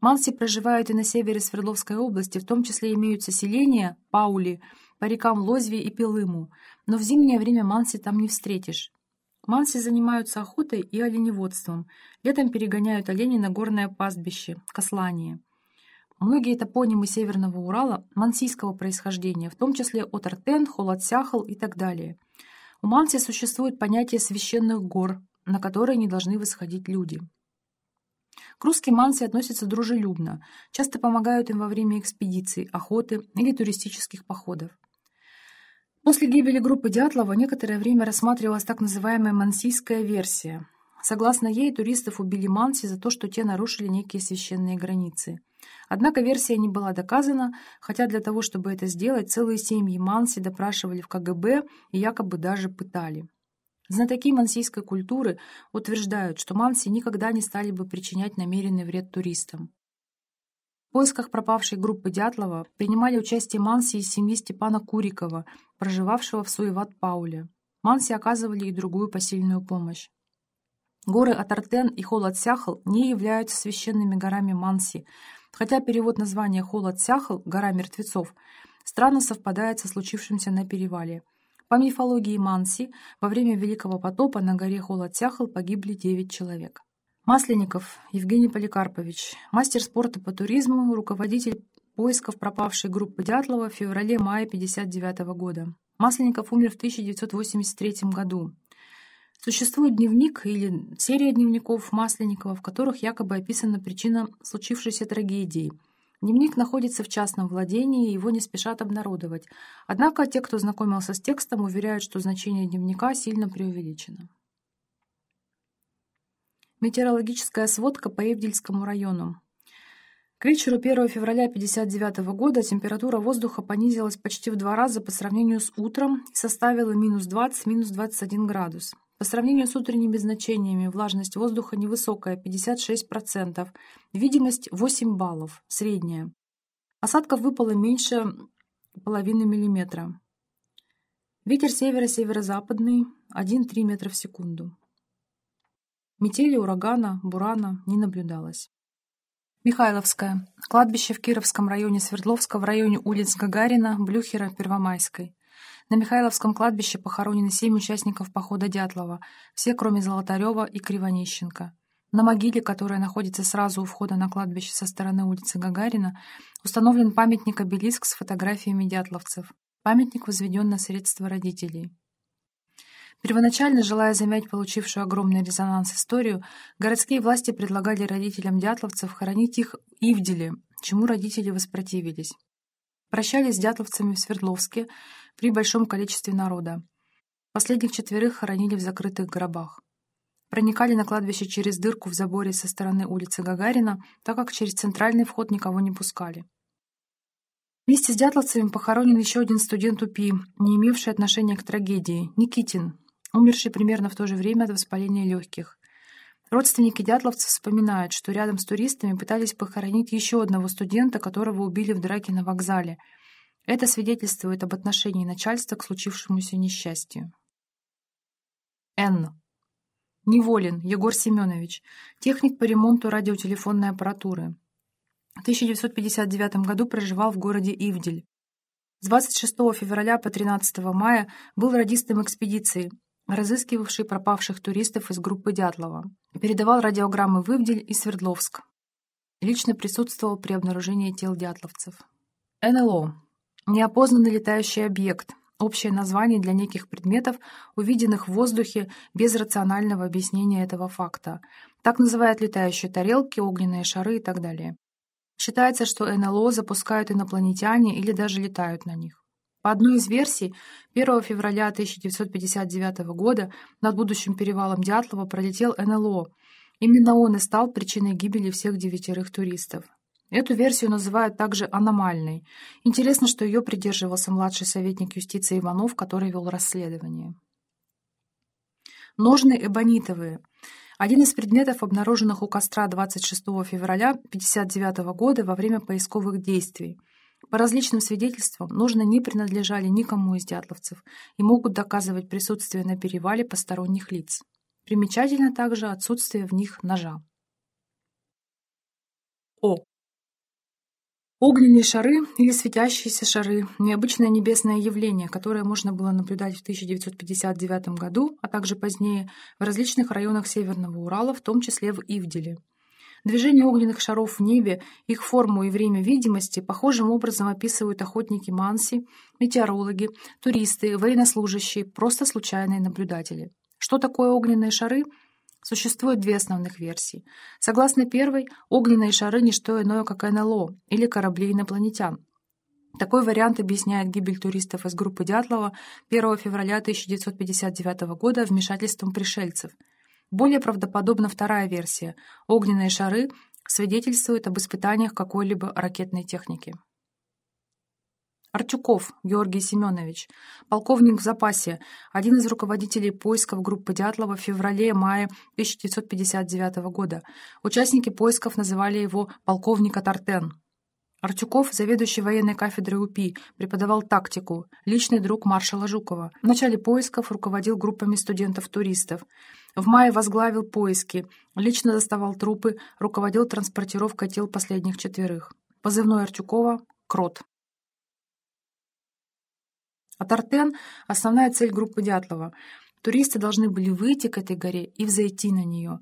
Манси проживают и на севере Свердловской области, в том числе имеются селения Паули по рекам Лозве и Пилыму, но в зимнее время манси там не встретишь. Манси занимаются охотой и оленеводством. Летом перегоняют оленей на горное пастбище, Кослание. Многие топонимы Северного Урала мансийского происхождения, в том числе от Артен, Холодсяхал и так далее. У Манси существует понятие священных гор, на которые не должны восходить люди. К русским манси относятся дружелюбно, часто помогают им во время экспедиций, охоты или туристических походов. После гибели группы Дятлова некоторое время рассматривалась так называемая мансийская версия. Согласно ей, туристов убили манси за то, что те нарушили некие священные границы. Однако версия не была доказана, хотя для того, чтобы это сделать, целые семьи манси допрашивали в КГБ и якобы даже пытали. Знатоки мансийской культуры утверждают, что манси никогда не стали бы причинять намеренный вред туристам. В поисках пропавшей группы Дятлова принимали участие манси из семьи Степана Курикова, проживавшего в Суеват-Пауле. Манси оказывали и другую посильную помощь. Горы Атартен и Холод-Сяхл не являются священными горами Манси, хотя перевод названия Холод-Сяхл «гора мертвецов» странно совпадает со случившимся на перевале – по мифологии Манси, во время Великого потопа на горе Холодсяхл погибли 9 человек. Масленников Евгений Поликарпович, мастер спорта по туризму, руководитель поисков пропавшей группы Дятлова в феврале-мае 1959 года. Масленников умер в 1983 году. Существует дневник или серия дневников Масленникова, в которых якобы описана причина случившейся трагедии – Дневник находится в частном владении, его не спешат обнародовать. Однако те, кто знакомился с текстом, уверяют, что значение дневника сильно преувеличено. Метеорологическая сводка по Евдельскому району. К вечеру 1 февраля 1959 года температура воздуха понизилась почти в два раза по сравнению с утром и составила минус 20, минус 21 градус. По сравнению с утренними значениями влажность воздуха невысокая – 56%, видимость 8 баллов, средняя. Осадков выпало меньше половины миллиметра. Ветер северо-северо-западный 1-3 метра в секунду. Метели, урагана, бурана не наблюдалось. Михайловская. Кладбище в Кировском районе Свердловска в районе улиц Гагарина, Блюхера, Первомайской. На Михайловском кладбище похоронены семь участников похода Дятлова, все кроме Золотарева и Кривонищенко. На могиле, которая находится сразу у входа на кладбище со стороны улицы Гагарина, установлен памятник-обелиск с фотографиями дятловцев. Памятник возведен на средства родителей. Первоначально, желая замять получившую огромный резонанс историю, городские власти предлагали родителям дятловцев хоронить их Ивделе, чему родители воспротивились. Прощались с дятловцами в Свердловске, при большом количестве народа. Последних четверых хоронили в закрытых гробах. Проникали на кладбище через дырку в заборе со стороны улицы Гагарина, так как через центральный вход никого не пускали. Вместе с дятловцами похоронен еще один студент УПИ, не имевший отношения к трагедии, Никитин, умерший примерно в то же время от воспаления легких. Родственники дятловцев вспоминают, что рядом с туристами пытались похоронить еще одного студента, которого убили в драке на вокзале. Это свидетельствует об отношении начальства к случившемуся несчастью. Н. Неволин Егор Семенович, техник по ремонту радиотелефонной аппаратуры. В 1959 году проживал в городе Ивдель. С 26 февраля по 13 мая был радистом экспедиции, разыскивавшей пропавших туристов из группы Дятлова. Передавал радиограммы в Ивдель и Свердловск. Лично присутствовал при обнаружении тел дятловцев. НЛО. Неопознанный летающий объект. Общее название для неких предметов, увиденных в воздухе без рационального объяснения этого факта. Так называют летающие тарелки, огненные шары и так далее. Считается, что НЛО запускают инопланетяне или даже летают на них. По одной из версий, 1 февраля 1959 года над будущим перевалом Дятлова пролетел НЛО. Именно он и стал причиной гибели всех девятерых туристов. Эту версию называют также аномальной. Интересно, что ее придерживался младший советник юстиции Иванов, который вел расследование. Ножны эбонитовые. Один из предметов, обнаруженных у костра 26 февраля 1959 года во время поисковых действий. По различным свидетельствам, ножны не принадлежали никому из дятловцев и могут доказывать присутствие на перевале посторонних лиц. Примечательно также отсутствие в них ножа. О. Огненные шары или светящиеся шары – необычное небесное явление, которое можно было наблюдать в 1959 году, а также позднее в различных районах Северного Урала, в том числе в Ивделе. Движение огненных шаров в небе, их форму и время видимости похожим образом описывают охотники Манси, метеорологи, туристы, военнослужащие, просто случайные наблюдатели. Что такое огненные шары – Существует две основных версии. Согласно первой, огненные шары – не что иное, как НЛО или корабли инопланетян. Такой вариант объясняет гибель туристов из группы Дятлова 1 февраля 1959 года вмешательством пришельцев. Более правдоподобна вторая версия – огненные шары свидетельствуют об испытаниях какой-либо ракетной техники. Артюков Георгий Семенович, полковник в запасе, один из руководителей поисков группы Дятлова в феврале-мае 1959 года. Участники поисков называли его «полковник Атартен». Артюков, заведующий военной кафедрой УПИ, преподавал тактику, личный друг маршала Жукова. В начале поисков руководил группами студентов-туристов. В мае возглавил поиски, лично доставал трупы, руководил транспортировкой тел последних четверых. Позывной Артюкова — Крот. А Тартен — основная цель группы Дятлова. Туристы должны были выйти к этой горе и взойти на нее.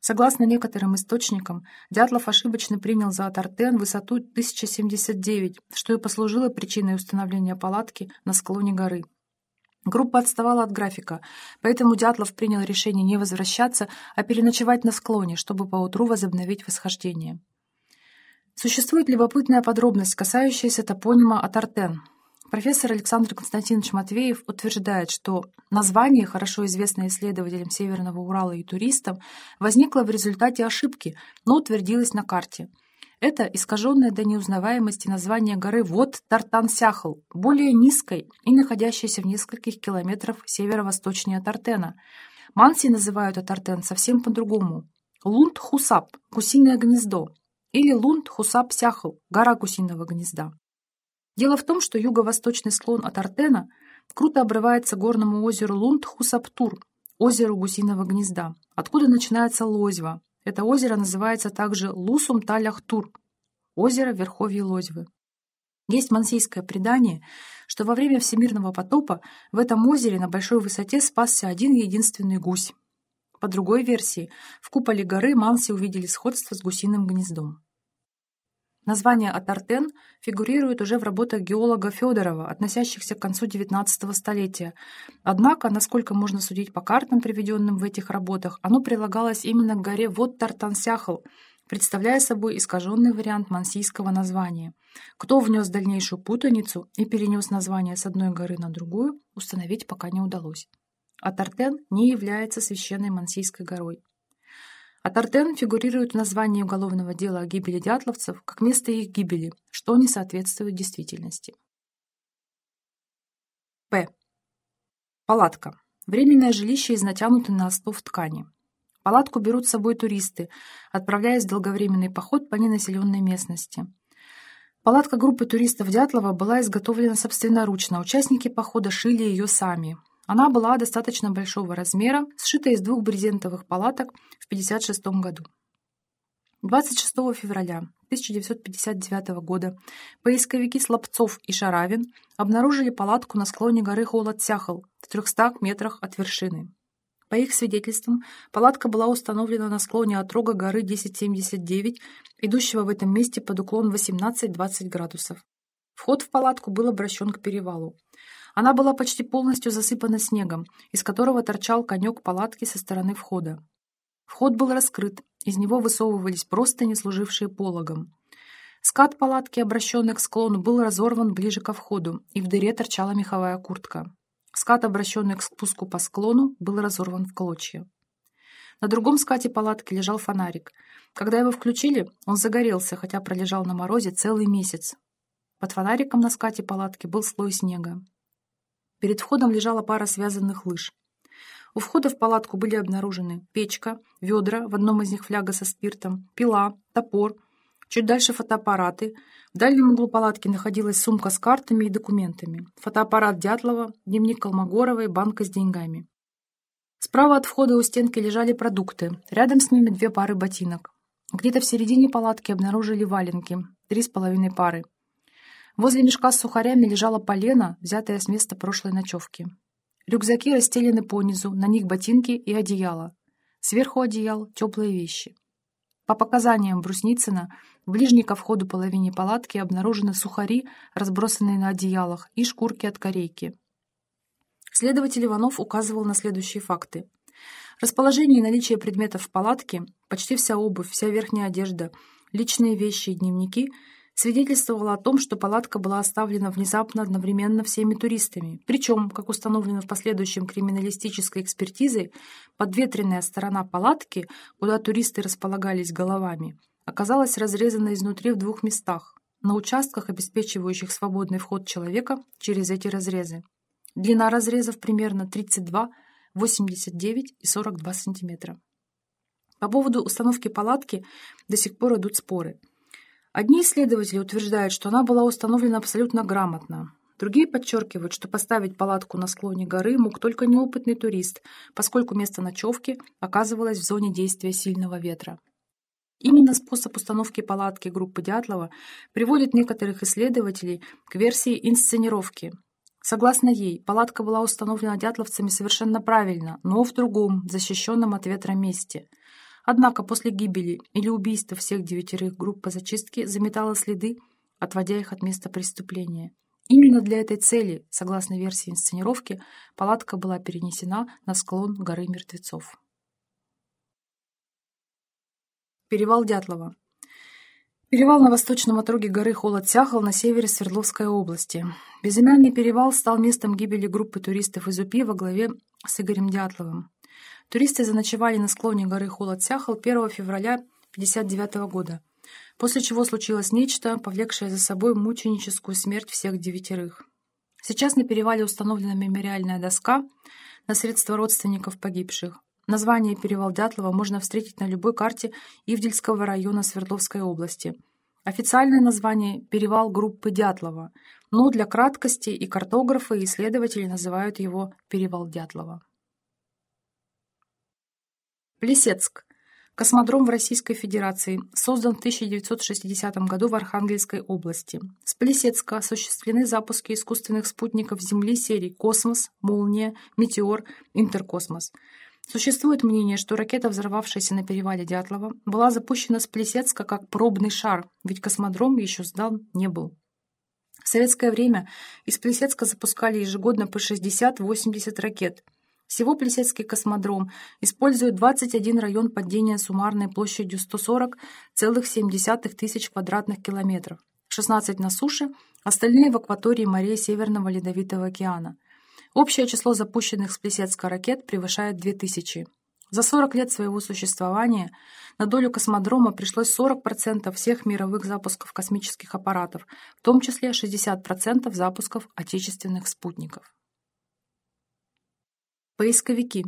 Согласно некоторым источникам, Дятлов ошибочно принял за Тартен высоту 1079, что и послужило причиной установления палатки на склоне горы. Группа отставала от графика, поэтому Дятлов принял решение не возвращаться, а переночевать на склоне, чтобы поутру возобновить восхождение. Существует любопытная подробность, касающаяся топонима Атартен — Профессор Александр Константинович Матвеев утверждает, что название, хорошо известное исследователям Северного Урала и туристам, возникло в результате ошибки, но утвердилось на карте. Это искаженное до неузнаваемости название горы Вот Тартан-Сяхл, более низкой и находящейся в нескольких километрах северо-восточнее Тартена. Манси называют Атартен совсем по-другому. Лунд-Хусап – гусиное гнездо, или Лунд-Хусап-Сяхл – гора гусиного гнезда. Дело в том, что юго-восточный склон Отортена круто обрывается к горному озеру Лунд-Хусаптур, озеру Гусиного гнезда, откуда начинается Лозьва. Это озеро называется также Лусум-Таляхтур, озеро Верховья Лозьвы. Есть мансийское предание, что во время всемирного потопа в этом озере на большой высоте спасся один единственный гусь. По другой версии, в куполе горы манси увидели сходство с гусиным гнездом. Название Атартен фигурирует уже в работах геолога Федорова, относящихся к концу XIX столетия. Однако, насколько можно судить по картам, приведенным в этих работах, оно прилагалось именно к горе Вот-Тартансяхл, представляя собой искаженный вариант мансийского названия. Кто внес дальнейшую путаницу и перенес название с одной горы на другую, установить пока не удалось. Атартен не является священной мансийской горой. Атартен фигурирует в названии уголовного дела о гибели дятловцев как место их гибели, что не соответствует действительности. П. Палатка. Временное жилище из натянутой на остов ткани. Палатку берут с собой туристы, отправляясь в долговременный поход по ненаселенной местности. Палатка группы туристов Дятлова была изготовлена собственноручно, участники похода шили ее сами. Она была достаточно большого размера, сшита из двух брезентовых палаток в 1956 году. 26 февраля 1959 года поисковики Слабцов и Шаравин обнаружили палатку на склоне горы Холод-Сяхал в 300 метрах от вершины. По их свидетельствам, палатка была установлена на склоне отрога горы 1079, идущего в этом месте под уклон 18-20 градусов. Вход в палатку был обращен к перевалу. Она была почти полностью засыпана снегом, из которого торчал конек палатки со стороны входа. Вход был раскрыт, из него высовывались простыни, служившие пологом. Скат палатки, обращенный к склону, был разорван ближе ко входу, и в дыре торчала меховая куртка. Скат, обращенный к спуску по склону, был разорван в клочья. На другом скате палатки лежал фонарик. Когда его включили, он загорелся, хотя пролежал на морозе целый месяц. Под фонариком на скате палатки был слой снега. Перед входом лежала пара связанных лыж. У входа в палатку были обнаружены печка, ведра, в одном из них фляга со спиртом, пила, топор, чуть дальше фотоаппараты, в дальнем углу палатки находилась сумка с картами и документами, фотоаппарат Дятлова, дневник Колмогоровой, банка с деньгами. Справа от входа у стенки лежали продукты, рядом с ними две пары ботинок. Где-то в середине палатки обнаружили валенки, три с половиной пары. Возле мешка с сухарями лежала полена, взятая с места прошлой ночевки. Рюкзаки расстелены понизу, на них ботинки и одеяло. Сверху одеял теплые вещи. По показаниям Брусницына, ближней ко входу половине палатки обнаружены сухари, разбросанные на одеялах, и шкурки от корейки. Следователь Иванов указывал на следующие факты. Расположение и наличие предметов в палатке, почти вся обувь, вся верхняя одежда, личные вещи и дневники – свидетельствовало о том, что палатка была оставлена внезапно одновременно всеми туристами. Причем, как установлено в последующем криминалистической экспертизе, подветренная сторона палатки, куда туристы располагались головами, оказалась разрезана изнутри в двух местах, на участках, обеспечивающих свободный вход человека через эти разрезы. Длина разрезов примерно 32, 89 и 42 сантиметра. По поводу установки палатки до сих пор идут споры – Одни исследователи утверждают, что она была установлена абсолютно грамотно. Другие подчеркивают, что поставить палатку на склоне горы мог только неопытный турист, поскольку место ночевки оказывалось в зоне действия сильного ветра. Именно способ установки палатки группы Дятлова приводит некоторых исследователей к версии инсценировки. Согласно ей, палатка была установлена дятловцами совершенно правильно, но в другом, защищенном от ветра месте – Однако после гибели или убийства всех девятерых группа зачистки заметала следы, отводя их от места преступления. Именно для этой цели, согласно версии инсценировки, палатка была перенесена на склон горы мертвецов. Перевал Дятлова. Перевал на восточном отроге горы Холод-Сяхал на севере Свердловской области. Безымянный перевал стал местом гибели группы туристов из УПИ во главе с Игорем Дятловым. Туристы заночевали на склоне горы Холод-Сяхал 1 февраля 1959 года, после чего случилось нечто, повлекшее за собой мученическую смерть всех девятерых. Сейчас на перевале установлена мемориальная доска на средства родственников погибших. Название «Перевал Дятлова» можно встретить на любой карте Ивдельского района Свердловской области. Официальное название – «Перевал группы Дятлова», но для краткости и картографы, и исследователи называют его «Перевал Дятлова». Плесецк. Космодром в Российской Федерации. Создан в 1960 году в Архангельской области. С Плесецка осуществлены запуски искусственных спутников Земли серий «Космос», «Молния», «Метеор», «Интеркосмос». Существует мнение, что ракета, взорвавшаяся на перевале Дятлова, была запущена с Плесецка как пробный шар, ведь космодром еще сдан не был. В советское время из Плесецка запускали ежегодно по 60-80 ракет – Всего Плесецкий космодром использует 21 район падения суммарной площадью 140,7 тысяч квадратных километров, 16 на суше, остальные в акватории морей Северного Ледовитого океана. Общее число запущенных с Плесецка ракет превышает 2000. За 40 лет своего существования на долю космодрома пришлось 40% всех мировых запусков космических аппаратов, в том числе 60% запусков отечественных спутников. Поисковики.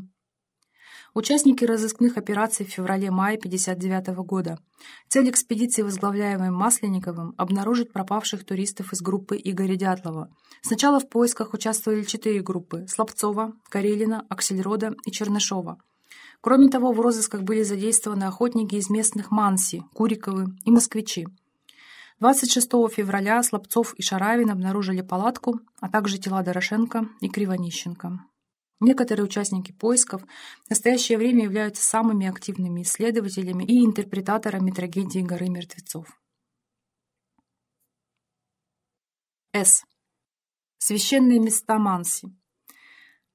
Участники разыскных операций в феврале-мае 1959 года. Цель экспедиции, возглавляемой Масленниковым, обнаружить пропавших туристов из группы Игоря Дятлова. Сначала в поисках участвовали четыре группы – Слабцова, Карелина, Аксельрода и Чернышова. Кроме того, в розысках были задействованы охотники из местных Манси, Куриковы и москвичи. 26 февраля Слабцов и Шаравин обнаружили палатку, а также тела Дорошенко и Кривонищенко. Некоторые участники поисков в настоящее время являются самыми активными исследователями и интерпретаторами трагедии горы мертвецов. С. Священные места Манси.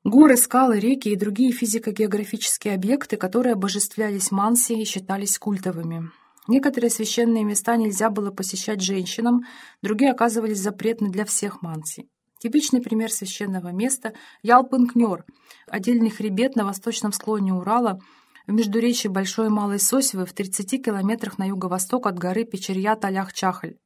Горы, скалы, реки и другие физико-географические объекты, которые обожествлялись Манси и считались культовыми. Некоторые священные места нельзя было посещать женщинам, другие оказывались запретны для всех Манси. Типичный пример священного места – Ялпынкнер, отдельный хребет на восточном склоне Урала, в междуречии Большой и Малой Сосевы в 30 километрах на юго-восток от горы Печерья-Талях-Чахаль.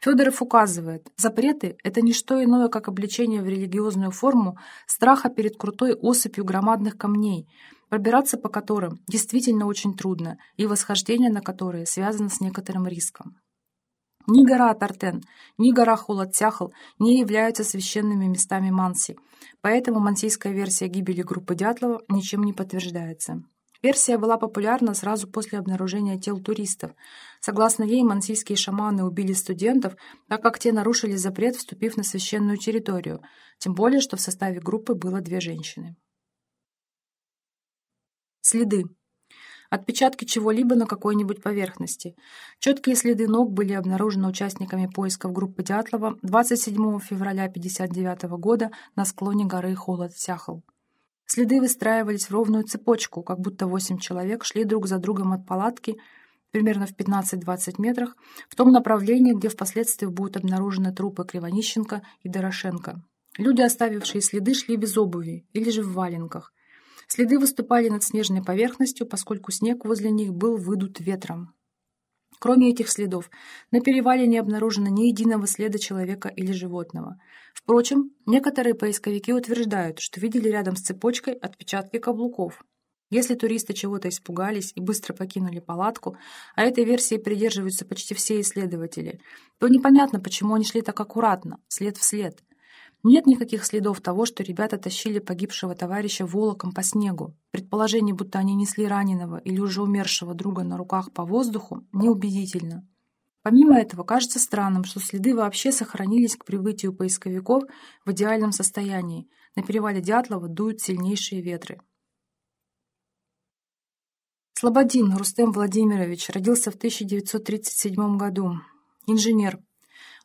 Федоров указывает, запреты – это не что иное, как обличение в религиозную форму страха перед крутой осыпью громадных камней, пробираться по которым действительно очень трудно, и восхождение на которые связано с некоторым риском. Ни гора Тартен, ни гора Хулат-Сяхал не являются священными местами Манси, поэтому мансийская версия гибели группы Дятлова ничем не подтверждается. Версия была популярна сразу после обнаружения тел туристов. Согласно ей, мансийские шаманы убили студентов, так как те нарушили запрет, вступив на священную территорию, тем более, что в составе группы было две женщины. Следы. Отпечатки чего-либо на какой-нибудь поверхности. Четкие следы ног были обнаружены участниками поисков группы Дятлова 27 февраля 1959 года на склоне горы Холод-Сяхал. Следы выстраивались в ровную цепочку, как будто восемь человек шли друг за другом от палатки примерно в 15-20 метрах в том направлении, где впоследствии будут обнаружены трупы Кривонищенко и Дорошенко. Люди, оставившие следы, шли без обуви или же в валенках. Следы выступали над снежной поверхностью, поскольку снег возле них был выдут ветром. Кроме этих следов, на перевале не обнаружено ни единого следа человека или животного. Впрочем, некоторые поисковики утверждают, что видели рядом с цепочкой отпечатки каблуков. Если туристы чего-то испугались и быстро покинули палатку, а этой версии придерживаются почти все исследователи, то непонятно, почему они шли так аккуратно, след в след. Нет никаких следов того, что ребята тащили погибшего товарища волоком по снегу. Предположение, будто они несли раненого или уже умершего друга на руках по воздуху, неубедительно. Помимо этого, кажется странным, что следы вообще сохранились к прибытию поисковиков в идеальном состоянии. На перевале Дятлова дуют сильнейшие ветры. Слободин Рустем Владимирович родился в 1937 году. Инженер,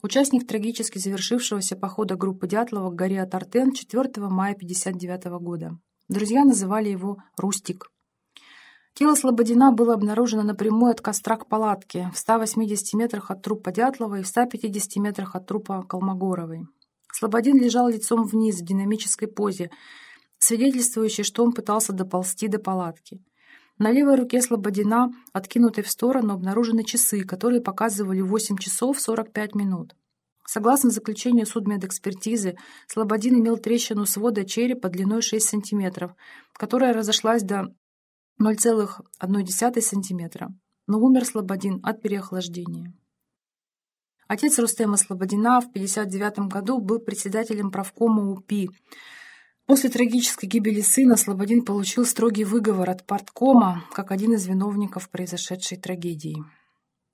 участник трагически завершившегося похода группы Дятлова к горе Атартен 4 мая 1959 года. Друзья называли его «Рустик». Тело Слободина было обнаружено напрямую от костра к палатке, в 180 метрах от трупа Дятлова и в 150 метрах от трупа Колмогоровой. Слободин лежал лицом вниз в динамической позе, свидетельствующей, что он пытался доползти до палатки. На левой руке Слободина, откинутой в сторону, обнаружены часы, которые показывали 8 часов 45 минут. Согласно заключению судмедэкспертизы, Слободин имел трещину свода черепа длиной 6 см, которая разошлась до 0,1 см, но умер Слободин от переохлаждения. Отец Рустема Слободина в 1959 году был председателем правкома УПИ, После трагической гибели сына Слободин получил строгий выговор от парткома как один из виновников произошедшей трагедии.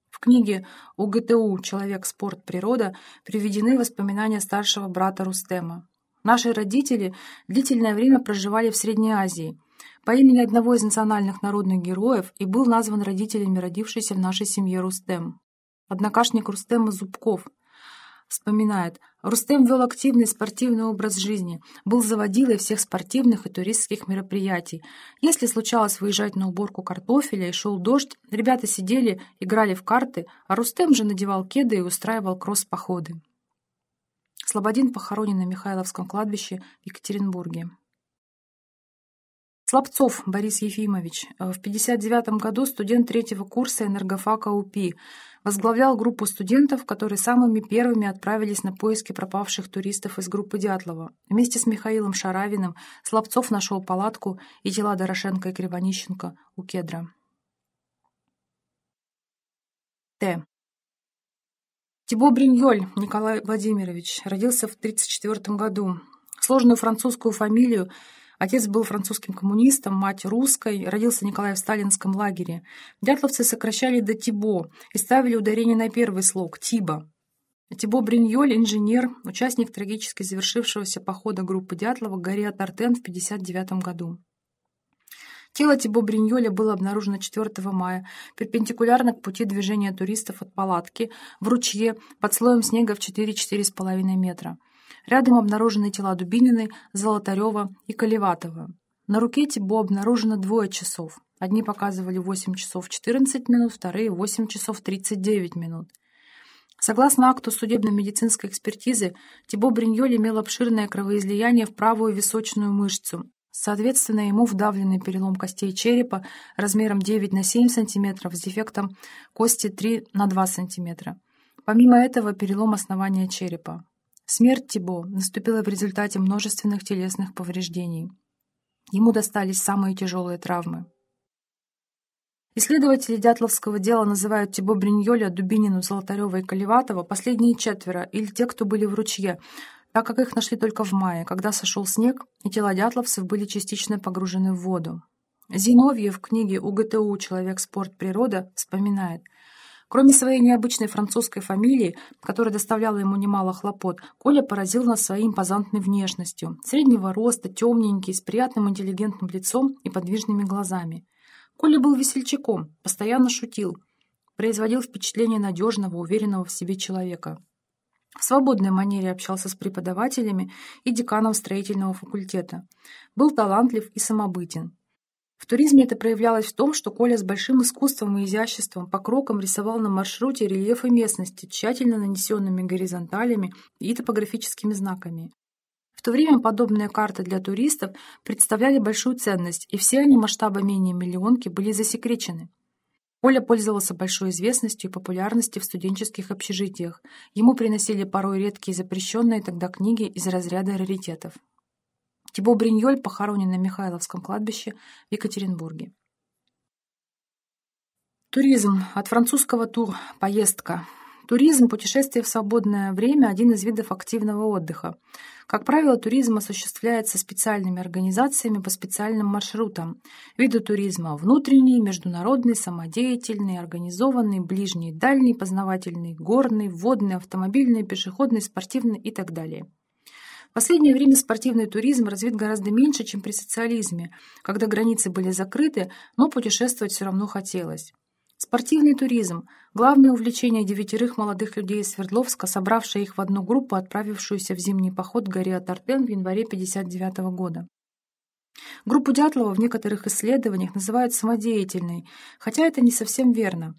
В книге УГТУ «Человек, спорт, природа» приведены воспоминания старшего брата Рустема. Наши родители длительное время проживали в Средней Азии. По имени одного из национальных народных героев и был назван родителями родившийся в нашей семье Рустем. Однокашник Рустема Зубков. Вспоминает, Рустем вел активный спортивный образ жизни, был заводилой всех спортивных и туристских мероприятий. Если случалось выезжать на уборку картофеля и шел дождь, ребята сидели, играли в карты, а Рустем же надевал кеды и устраивал кросс-походы. Слободин похоронен на Михайловском кладбище в Екатеринбурге. Слабцов Борис Ефимович, в 1959 году студент третьего курса энергофака УПИ, возглавлял группу студентов, которые самыми первыми отправились на поиски пропавших туристов из группы Дятлова. Вместе с Михаилом Шаравиным Слабцов нашел палатку и тела Дорошенко и Кривонищенко у кедра. Т. Тибо Бриньоль Николай Владимирович родился в 1934 году. Сложную французскую фамилию Отец был французским коммунистом, мать русской, родился Николай в сталинском лагере. Дятловцы сокращали до Тибо и ставили ударение на первый слог – Тиба. Тибо Бриньоль – инженер, участник трагически завершившегося похода группы Дятлова к горе Атартен в 1959 году. Тело Тибо Бриньоля было обнаружено 4 мая, перпендикулярно к пути движения туристов от палатки, в ручье, под слоем снега в 4-4,5 метра. Рядом обнаружены тела Дубининой, Золотарева и Колеватова. На руке Тибо обнаружено двое часов. Одни показывали 8 часов 14 минут, вторые 8 часов 39 минут. Согласно акту судебно-медицинской экспертизы, Тибо Бриньоль имел обширное кровоизлияние в правую височную мышцу. Соответственно, ему вдавленный перелом костей черепа размером 9 на 7 см с дефектом кости 3 на 2 см. Помимо этого, перелом основания черепа. Смерть Тибо наступила в результате множественных телесных повреждений. Ему достались самые тяжелые травмы. Исследователи Дятловского дела называют Тибо Бриньоля, Дубинину, Золотарева и Колеватова последние четверо или те, кто были в ручье, так как их нашли только в мае, когда сошел снег, и тела дятловцев были частично погружены в воду. Зиновьев в книге УГТУ «Человек, спорт, природа» вспоминает – Кроме своей необычной французской фамилии, которая доставляла ему немало хлопот, Коля поразил нас своей импозантной внешностью. Среднего роста, темненький, с приятным интеллигентным лицом и подвижными глазами. Коля был весельчаком, постоянно шутил, производил впечатление надежного, уверенного в себе человека. В свободной манере общался с преподавателями и деканом строительного факультета. Был талантлив и самобытен. В туризме это проявлялось в том, что Коля с большим искусством и изяществом по крокам рисовал на маршруте рельефы местности, тщательно нанесенными горизонталями и топографическими знаками. В то время подобные карты для туристов представляли большую ценность, и все они масштаба менее миллионки были засекречены. Коля пользовался большой известностью и популярностью в студенческих общежитиях. Ему приносили порой редкие запрещенные тогда книги из разряда раритетов. Тибо Бриньоль похоронен на Михайловском кладбище в Екатеринбурге. Туризм. От французского тур – поездка. Туризм, путешествие в свободное время – один из видов активного отдыха. Как правило, туризм осуществляется специальными организациями по специальным маршрутам. Виды туризма – внутренний, международный, самодеятельный, организованный, ближний, дальний, познавательный, горный, водный, автомобильный, пешеходный, спортивный и так далее. В последнее время спортивный туризм развит гораздо меньше, чем при социализме, когда границы были закрыты, но путешествовать все равно хотелось. Спортивный туризм – главное увлечение девятерых молодых людей из Свердловска, собравшее их в одну группу, отправившуюся в зимний поход к горе Атартен в январе 1959 года. Группу Дятлова в некоторых исследованиях называют самодеятельной, хотя это не совсем верно.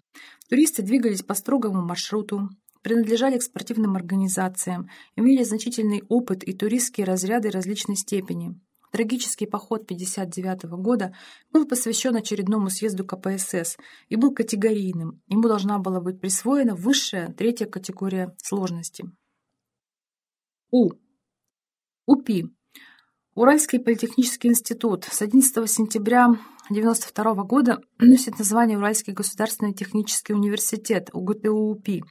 Туристы двигались по строгому маршруту, принадлежали к спортивным организациям, имели значительный опыт и туристские разряды различной степени. Трагический поход 1959 года был посвящен очередному съезду КПСС и был категорийным. Ему должна была быть присвоена высшая третья категория сложности. У. УПИ. Уральский политехнический институт с 11 сентября 1992 года носит название Уральский государственный технический университет УГТУ-УПИ.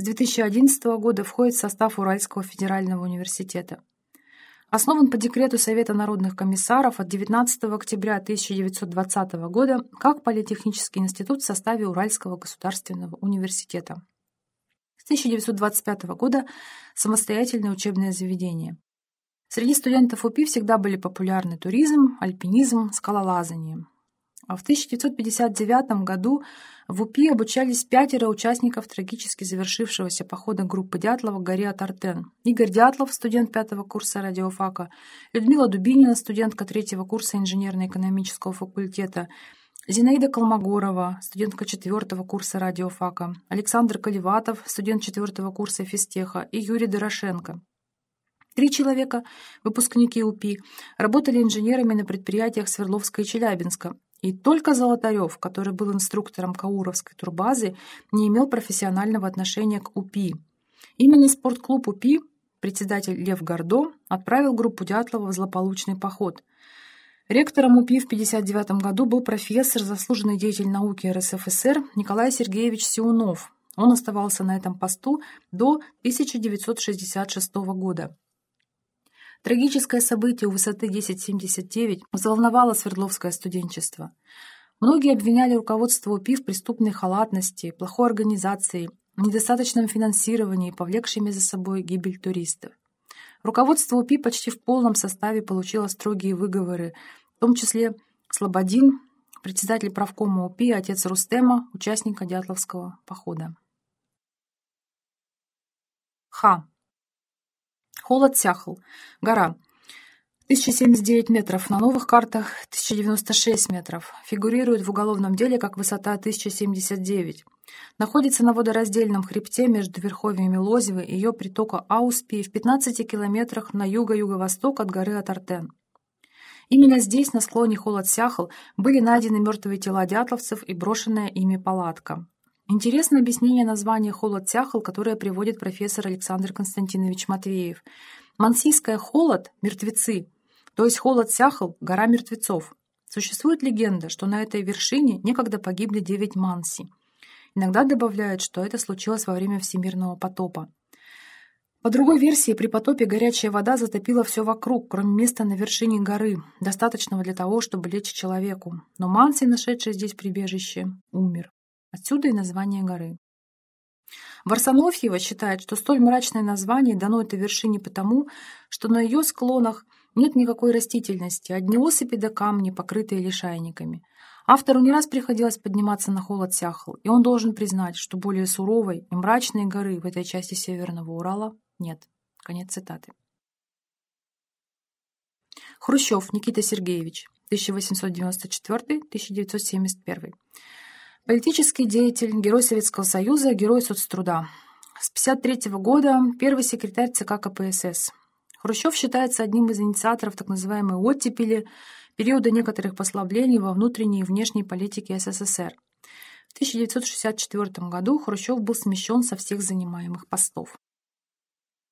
С 2011 года входит в состав Уральского федерального университета. Основан по декрету Совета народных комиссаров от 19 октября 1920 года как Политехнический институт в составе Уральского государственного университета. С 1925 года самостоятельное учебное заведение. Среди студентов УПИ всегда были популярны туризм, альпинизм, скалолазание. А в 1959 году в УПИ обучались пятеро участников трагически завершившегося похода группы Дятлова к горе Атартен. Игорь Дятлов, студент пятого курса радиофака, Людмила Дубинина, студентка третьего курса инженерно-экономического факультета, Зинаида Колмогорова, студентка четвертого курса радиофака, Александр Колеватов, студент четвертого курса физтеха и Юрий Дорошенко. Три человека, выпускники УПИ, работали инженерами на предприятиях Свердловска и Челябинска, и только Золотарев, который был инструктором Кауровской турбазы, не имел профессионального отношения к УПИ. Именно спортклуб УПИ, председатель Лев Гордо, отправил группу Дятлова в злополучный поход. Ректором УПИ в 1959 году был профессор, заслуженный деятель науки РСФСР Николай Сергеевич Сиунов. Он оставался на этом посту до 1966 года. Трагическое событие у высоты 1079 взволновало Свердловское студенчество. Многие обвиняли руководство УПИ в преступной халатности, плохой организации, недостаточном финансировании, повлекшими за собой гибель туристов. Руководство УПИ почти в полном составе получило строгие выговоры, в том числе Слободин, председатель правкома УПИ, отец Рустема, участника Дятловского похода. Х. Холод-Сяхл. Гора. 1079 метров, на новых картах 1096 метров. Фигурирует в уголовном деле как высота 1079. Находится на водораздельном хребте между верховьями Лозевы и ее притока Ауспи в 15 километрах на юго-юго-восток от горы Атартен. Именно здесь, на склоне Холод-Сяхл, были найдены мертвые тела дятловцев и брошенная ими палатка. Интересно объяснение названия «холод-тяхл», которое приводит профессор Александр Константинович Матвеев. Мансийская «холод» — мертвецы, то есть холод-тяхл — гора мертвецов. Существует легенда, что на этой вершине некогда погибли девять манси. Иногда добавляют, что это случилось во время всемирного потопа. По другой версии, при потопе горячая вода затопила все вокруг, кроме места на вершине горы, достаточного для того, чтобы лечь человеку. Но Манси, нашедший здесь прибежище, умер. Отсюда и название горы. Варсонофьева считает, что столь мрачное название дано этой вершине потому, что на ее склонах нет никакой растительности, одни осыпи до камни, покрытые лишайниками. Автору не раз приходилось подниматься на холод Сяхл, и он должен признать, что более суровой и мрачной горы в этой части Северного Урала нет. Конец цитаты. Хрущев Никита Сергеевич, 1894-1971. Политический деятель, герой Советского Союза, герой соцтруда. С 1953 года первый секретарь ЦК КПСС. Хрущев считается одним из инициаторов так называемой оттепели, периода некоторых послаблений во внутренней и внешней политике СССР. В 1964 году Хрущев был смещен со всех занимаемых постов.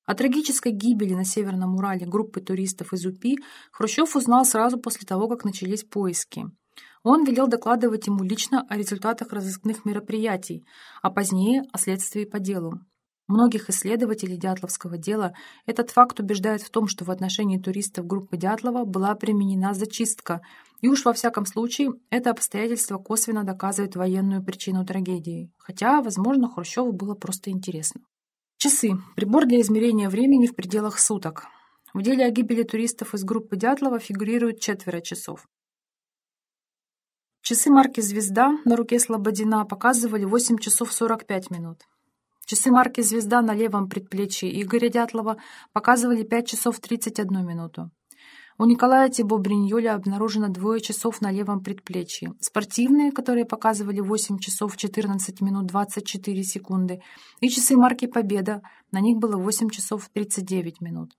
О трагической гибели на Северном Урале группы туристов из УПИ Хрущев узнал сразу после того, как начались поиски. Он велел докладывать ему лично о результатах разыскных мероприятий, а позднее о следствии по делу. Многих исследователей Дятловского дела этот факт убеждает в том, что в отношении туристов группы Дятлова была применена зачистка, и уж во всяком случае это обстоятельство косвенно доказывает военную причину трагедии, хотя, возможно, Хрущеву было просто интересно. Часы – прибор для измерения времени в пределах суток. В деле о гибели туристов из группы Дятлова фигурирует четверо часов. Часы марки «Звезда» на руке Слободина показывали 8 часов 45 минут. Часы марки «Звезда» на левом предплечье Игоря Дятлова показывали 5 часов 31 минуту. У Николая Тибо Бриньоля обнаружено двое часов на левом предплечье. Спортивные, которые показывали 8 часов 14 минут 24 секунды, и часы марки «Победа», на них было 8 часов 39 минут.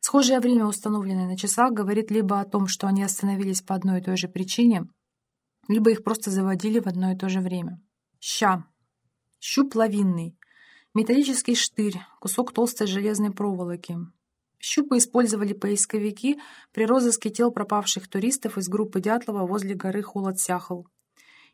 Схожее время, установленное на часах, говорит либо о том, что они остановились по одной и той же причине, либо их просто заводили в одно и то же время. Ща. Щуп лавинный. Металлический штырь, кусок толстой железной проволоки. Щупы использовали поисковики при розыске тел пропавших туристов из группы Дятлова возле горы Холод-Сяхл.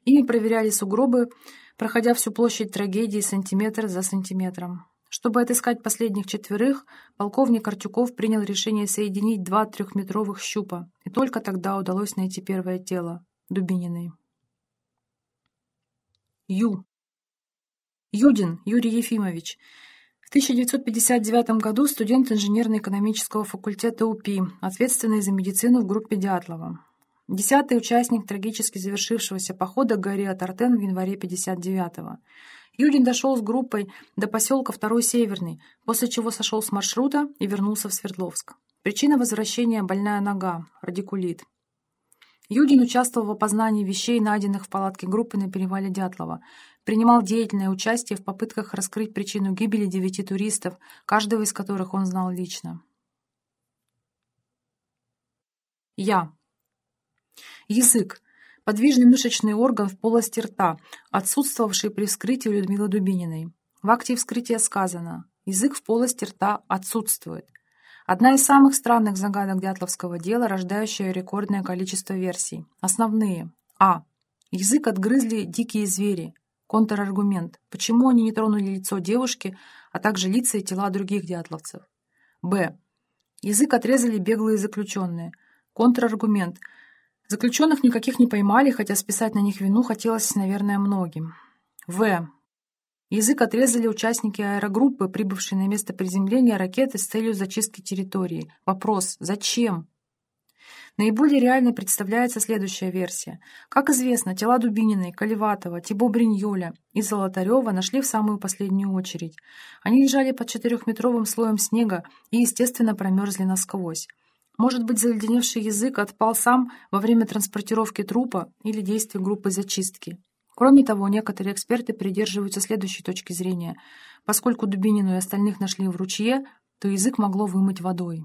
Ими проверяли сугробы, проходя всю площадь трагедии сантиметр за сантиметром. Чтобы отыскать последних четверых, полковник Артюков принял решение соединить два трехметровых щупа, и только тогда удалось найти первое тело. Дубининой. Ю. Юдин Юрий Ефимович. В 1959 году студент инженерно-экономического факультета УПИ, ответственный за медицину в группе Дятлова. Десятый участник трагически завершившегося похода горе Атартен в январе 59-го. Юдин дошел с группой до поселка Второй Северный, после чего сошел с маршрута и вернулся в Свердловск. Причина возвращения – больная нога, радикулит. Юдин участвовал в опознании вещей, найденных в палатке группы на перевале Дятлова, принимал деятельное участие в попытках раскрыть причину гибели девяти туристов, каждого из которых он знал лично. Я. Язык. Подвижный мышечный орган в полости рта, отсутствовавший при вскрытии Людмилы Дубининой. В акте вскрытия сказано «Язык в полости рта отсутствует». Одна из самых странных загадок Дятловского дела, рождающая рекордное количество версий. Основные. А. Язык отгрызли дикие звери. Контраргумент. Почему они не тронули лицо девушки, а также лица и тела других дятловцев? Б. Язык отрезали беглые заключенные. Контраргумент. Заключенных никаких не поймали, хотя списать на них вину хотелось, наверное, многим. В. Язык отрезали участники аэрогруппы, прибывшие на место приземления ракеты с целью зачистки территории. Вопрос «Зачем?». Наиболее реальной представляется следующая версия. Как известно, тела Дубининой, Колеватова, Тибо Бриньоля и Золотарева нашли в самую последнюю очередь. Они лежали под четырехметровым слоем снега и, естественно, промерзли насквозь. Может быть, заледеневший язык отпал сам во время транспортировки трупа или действия группы зачистки. Кроме того, некоторые эксперты придерживаются следующей точки зрения. Поскольку Дубинину и остальных нашли в ручье, то язык могло вымыть водой.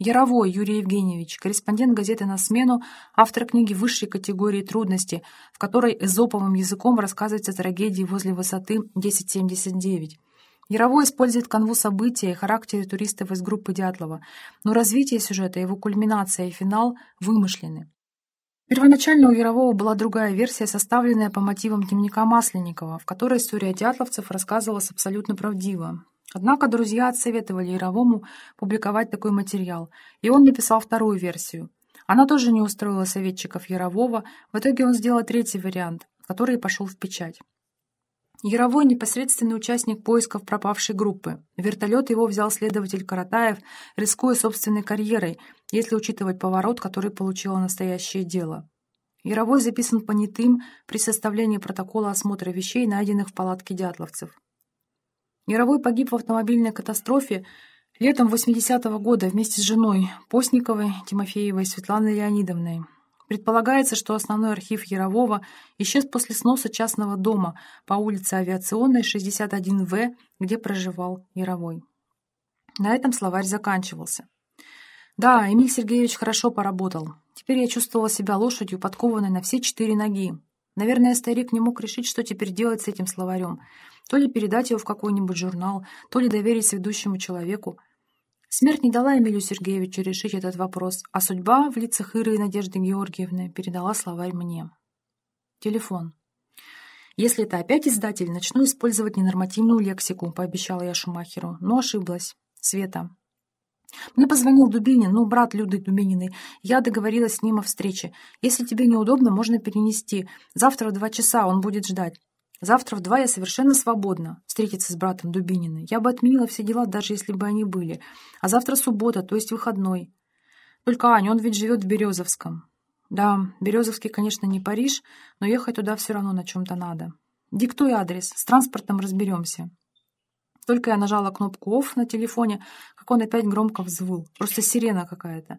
Яровой Юрий Евгеньевич, корреспондент газеты «На смену», автор книги высшей категории трудности, в которой эзоповым языком рассказывается трагедии возле высоты 1079. Яровой использует канву события и характеры туристов из группы Дятлова, но развитие сюжета, его кульминация и финал вымышлены. Первоначально у Ярового была другая версия, составленная по мотивам дневника Масленникова, в которой история дятловцев рассказывалась абсолютно правдиво. Однако друзья отсоветовали Яровому публиковать такой материал, и он написал вторую версию. Она тоже не устроила советчиков Ярового, в итоге он сделал третий вариант, который пошел в печать. Яровой — непосредственный участник поисков пропавшей группы. Вертолет его взял следователь Каратаев, рискуя собственной карьерой, если учитывать поворот, который получило настоящее дело. Яровой записан понятым при составлении протокола осмотра вещей, найденных в палатке дятловцев. Яровой погиб в автомобильной катастрофе летом 80-го года вместе с женой Постниковой, Тимофеевой Светланой Леонидовной. Предполагается, что основной архив Ярового исчез после сноса частного дома по улице Авиационной, 61В, где проживал Яровой. На этом словарь заканчивался. Да, Эмиль Сергеевич хорошо поработал. Теперь я чувствовала себя лошадью, подкованной на все четыре ноги. Наверное, старик не мог решить, что теперь делать с этим словарем. То ли передать его в какой-нибудь журнал, то ли доверить ведущему человеку. Смерть не дала Эмилию Сергеевичу решить этот вопрос, а судьба в лицах Иры и Надежды Георгиевны передала словарь мне. Телефон. «Если это опять издатель, начну использовать ненормативную лексику», — пообещала я Шумахеру, но ошиблась. Света. Мне позвонил Дубинин, ну, брат Люды Дубининой. Я договорилась с ним о встрече. Если тебе неудобно, можно перенести. Завтра в два часа он будет ждать. Завтра в два я совершенно свободна встретиться с братом Дубининой. Я бы отменила все дела, даже если бы они были. А завтра суббота, то есть выходной. Только, Аня, он ведь живет в Березовском. Да, Березовский, конечно, не Париж, но ехать туда все равно на чем-то надо. Диктуй адрес, с транспортом разберемся. Только я нажала кнопку «Офф» на телефоне, как он опять громко взвыл. Просто сирена какая-то.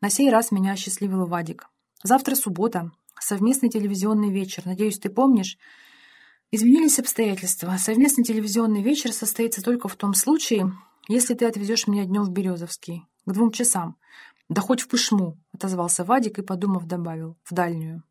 На сей раз меня осчастливил Вадик. Завтра суббота, совместный телевизионный вечер. Надеюсь, ты помнишь? Изменились обстоятельства. Совместный телевизионный вечер состоится только в том случае, если ты отвезешь меня днем в Березовский, к двум часам. Да хоть в Пышму, отозвался Вадик и, подумав, добавил, в дальнюю.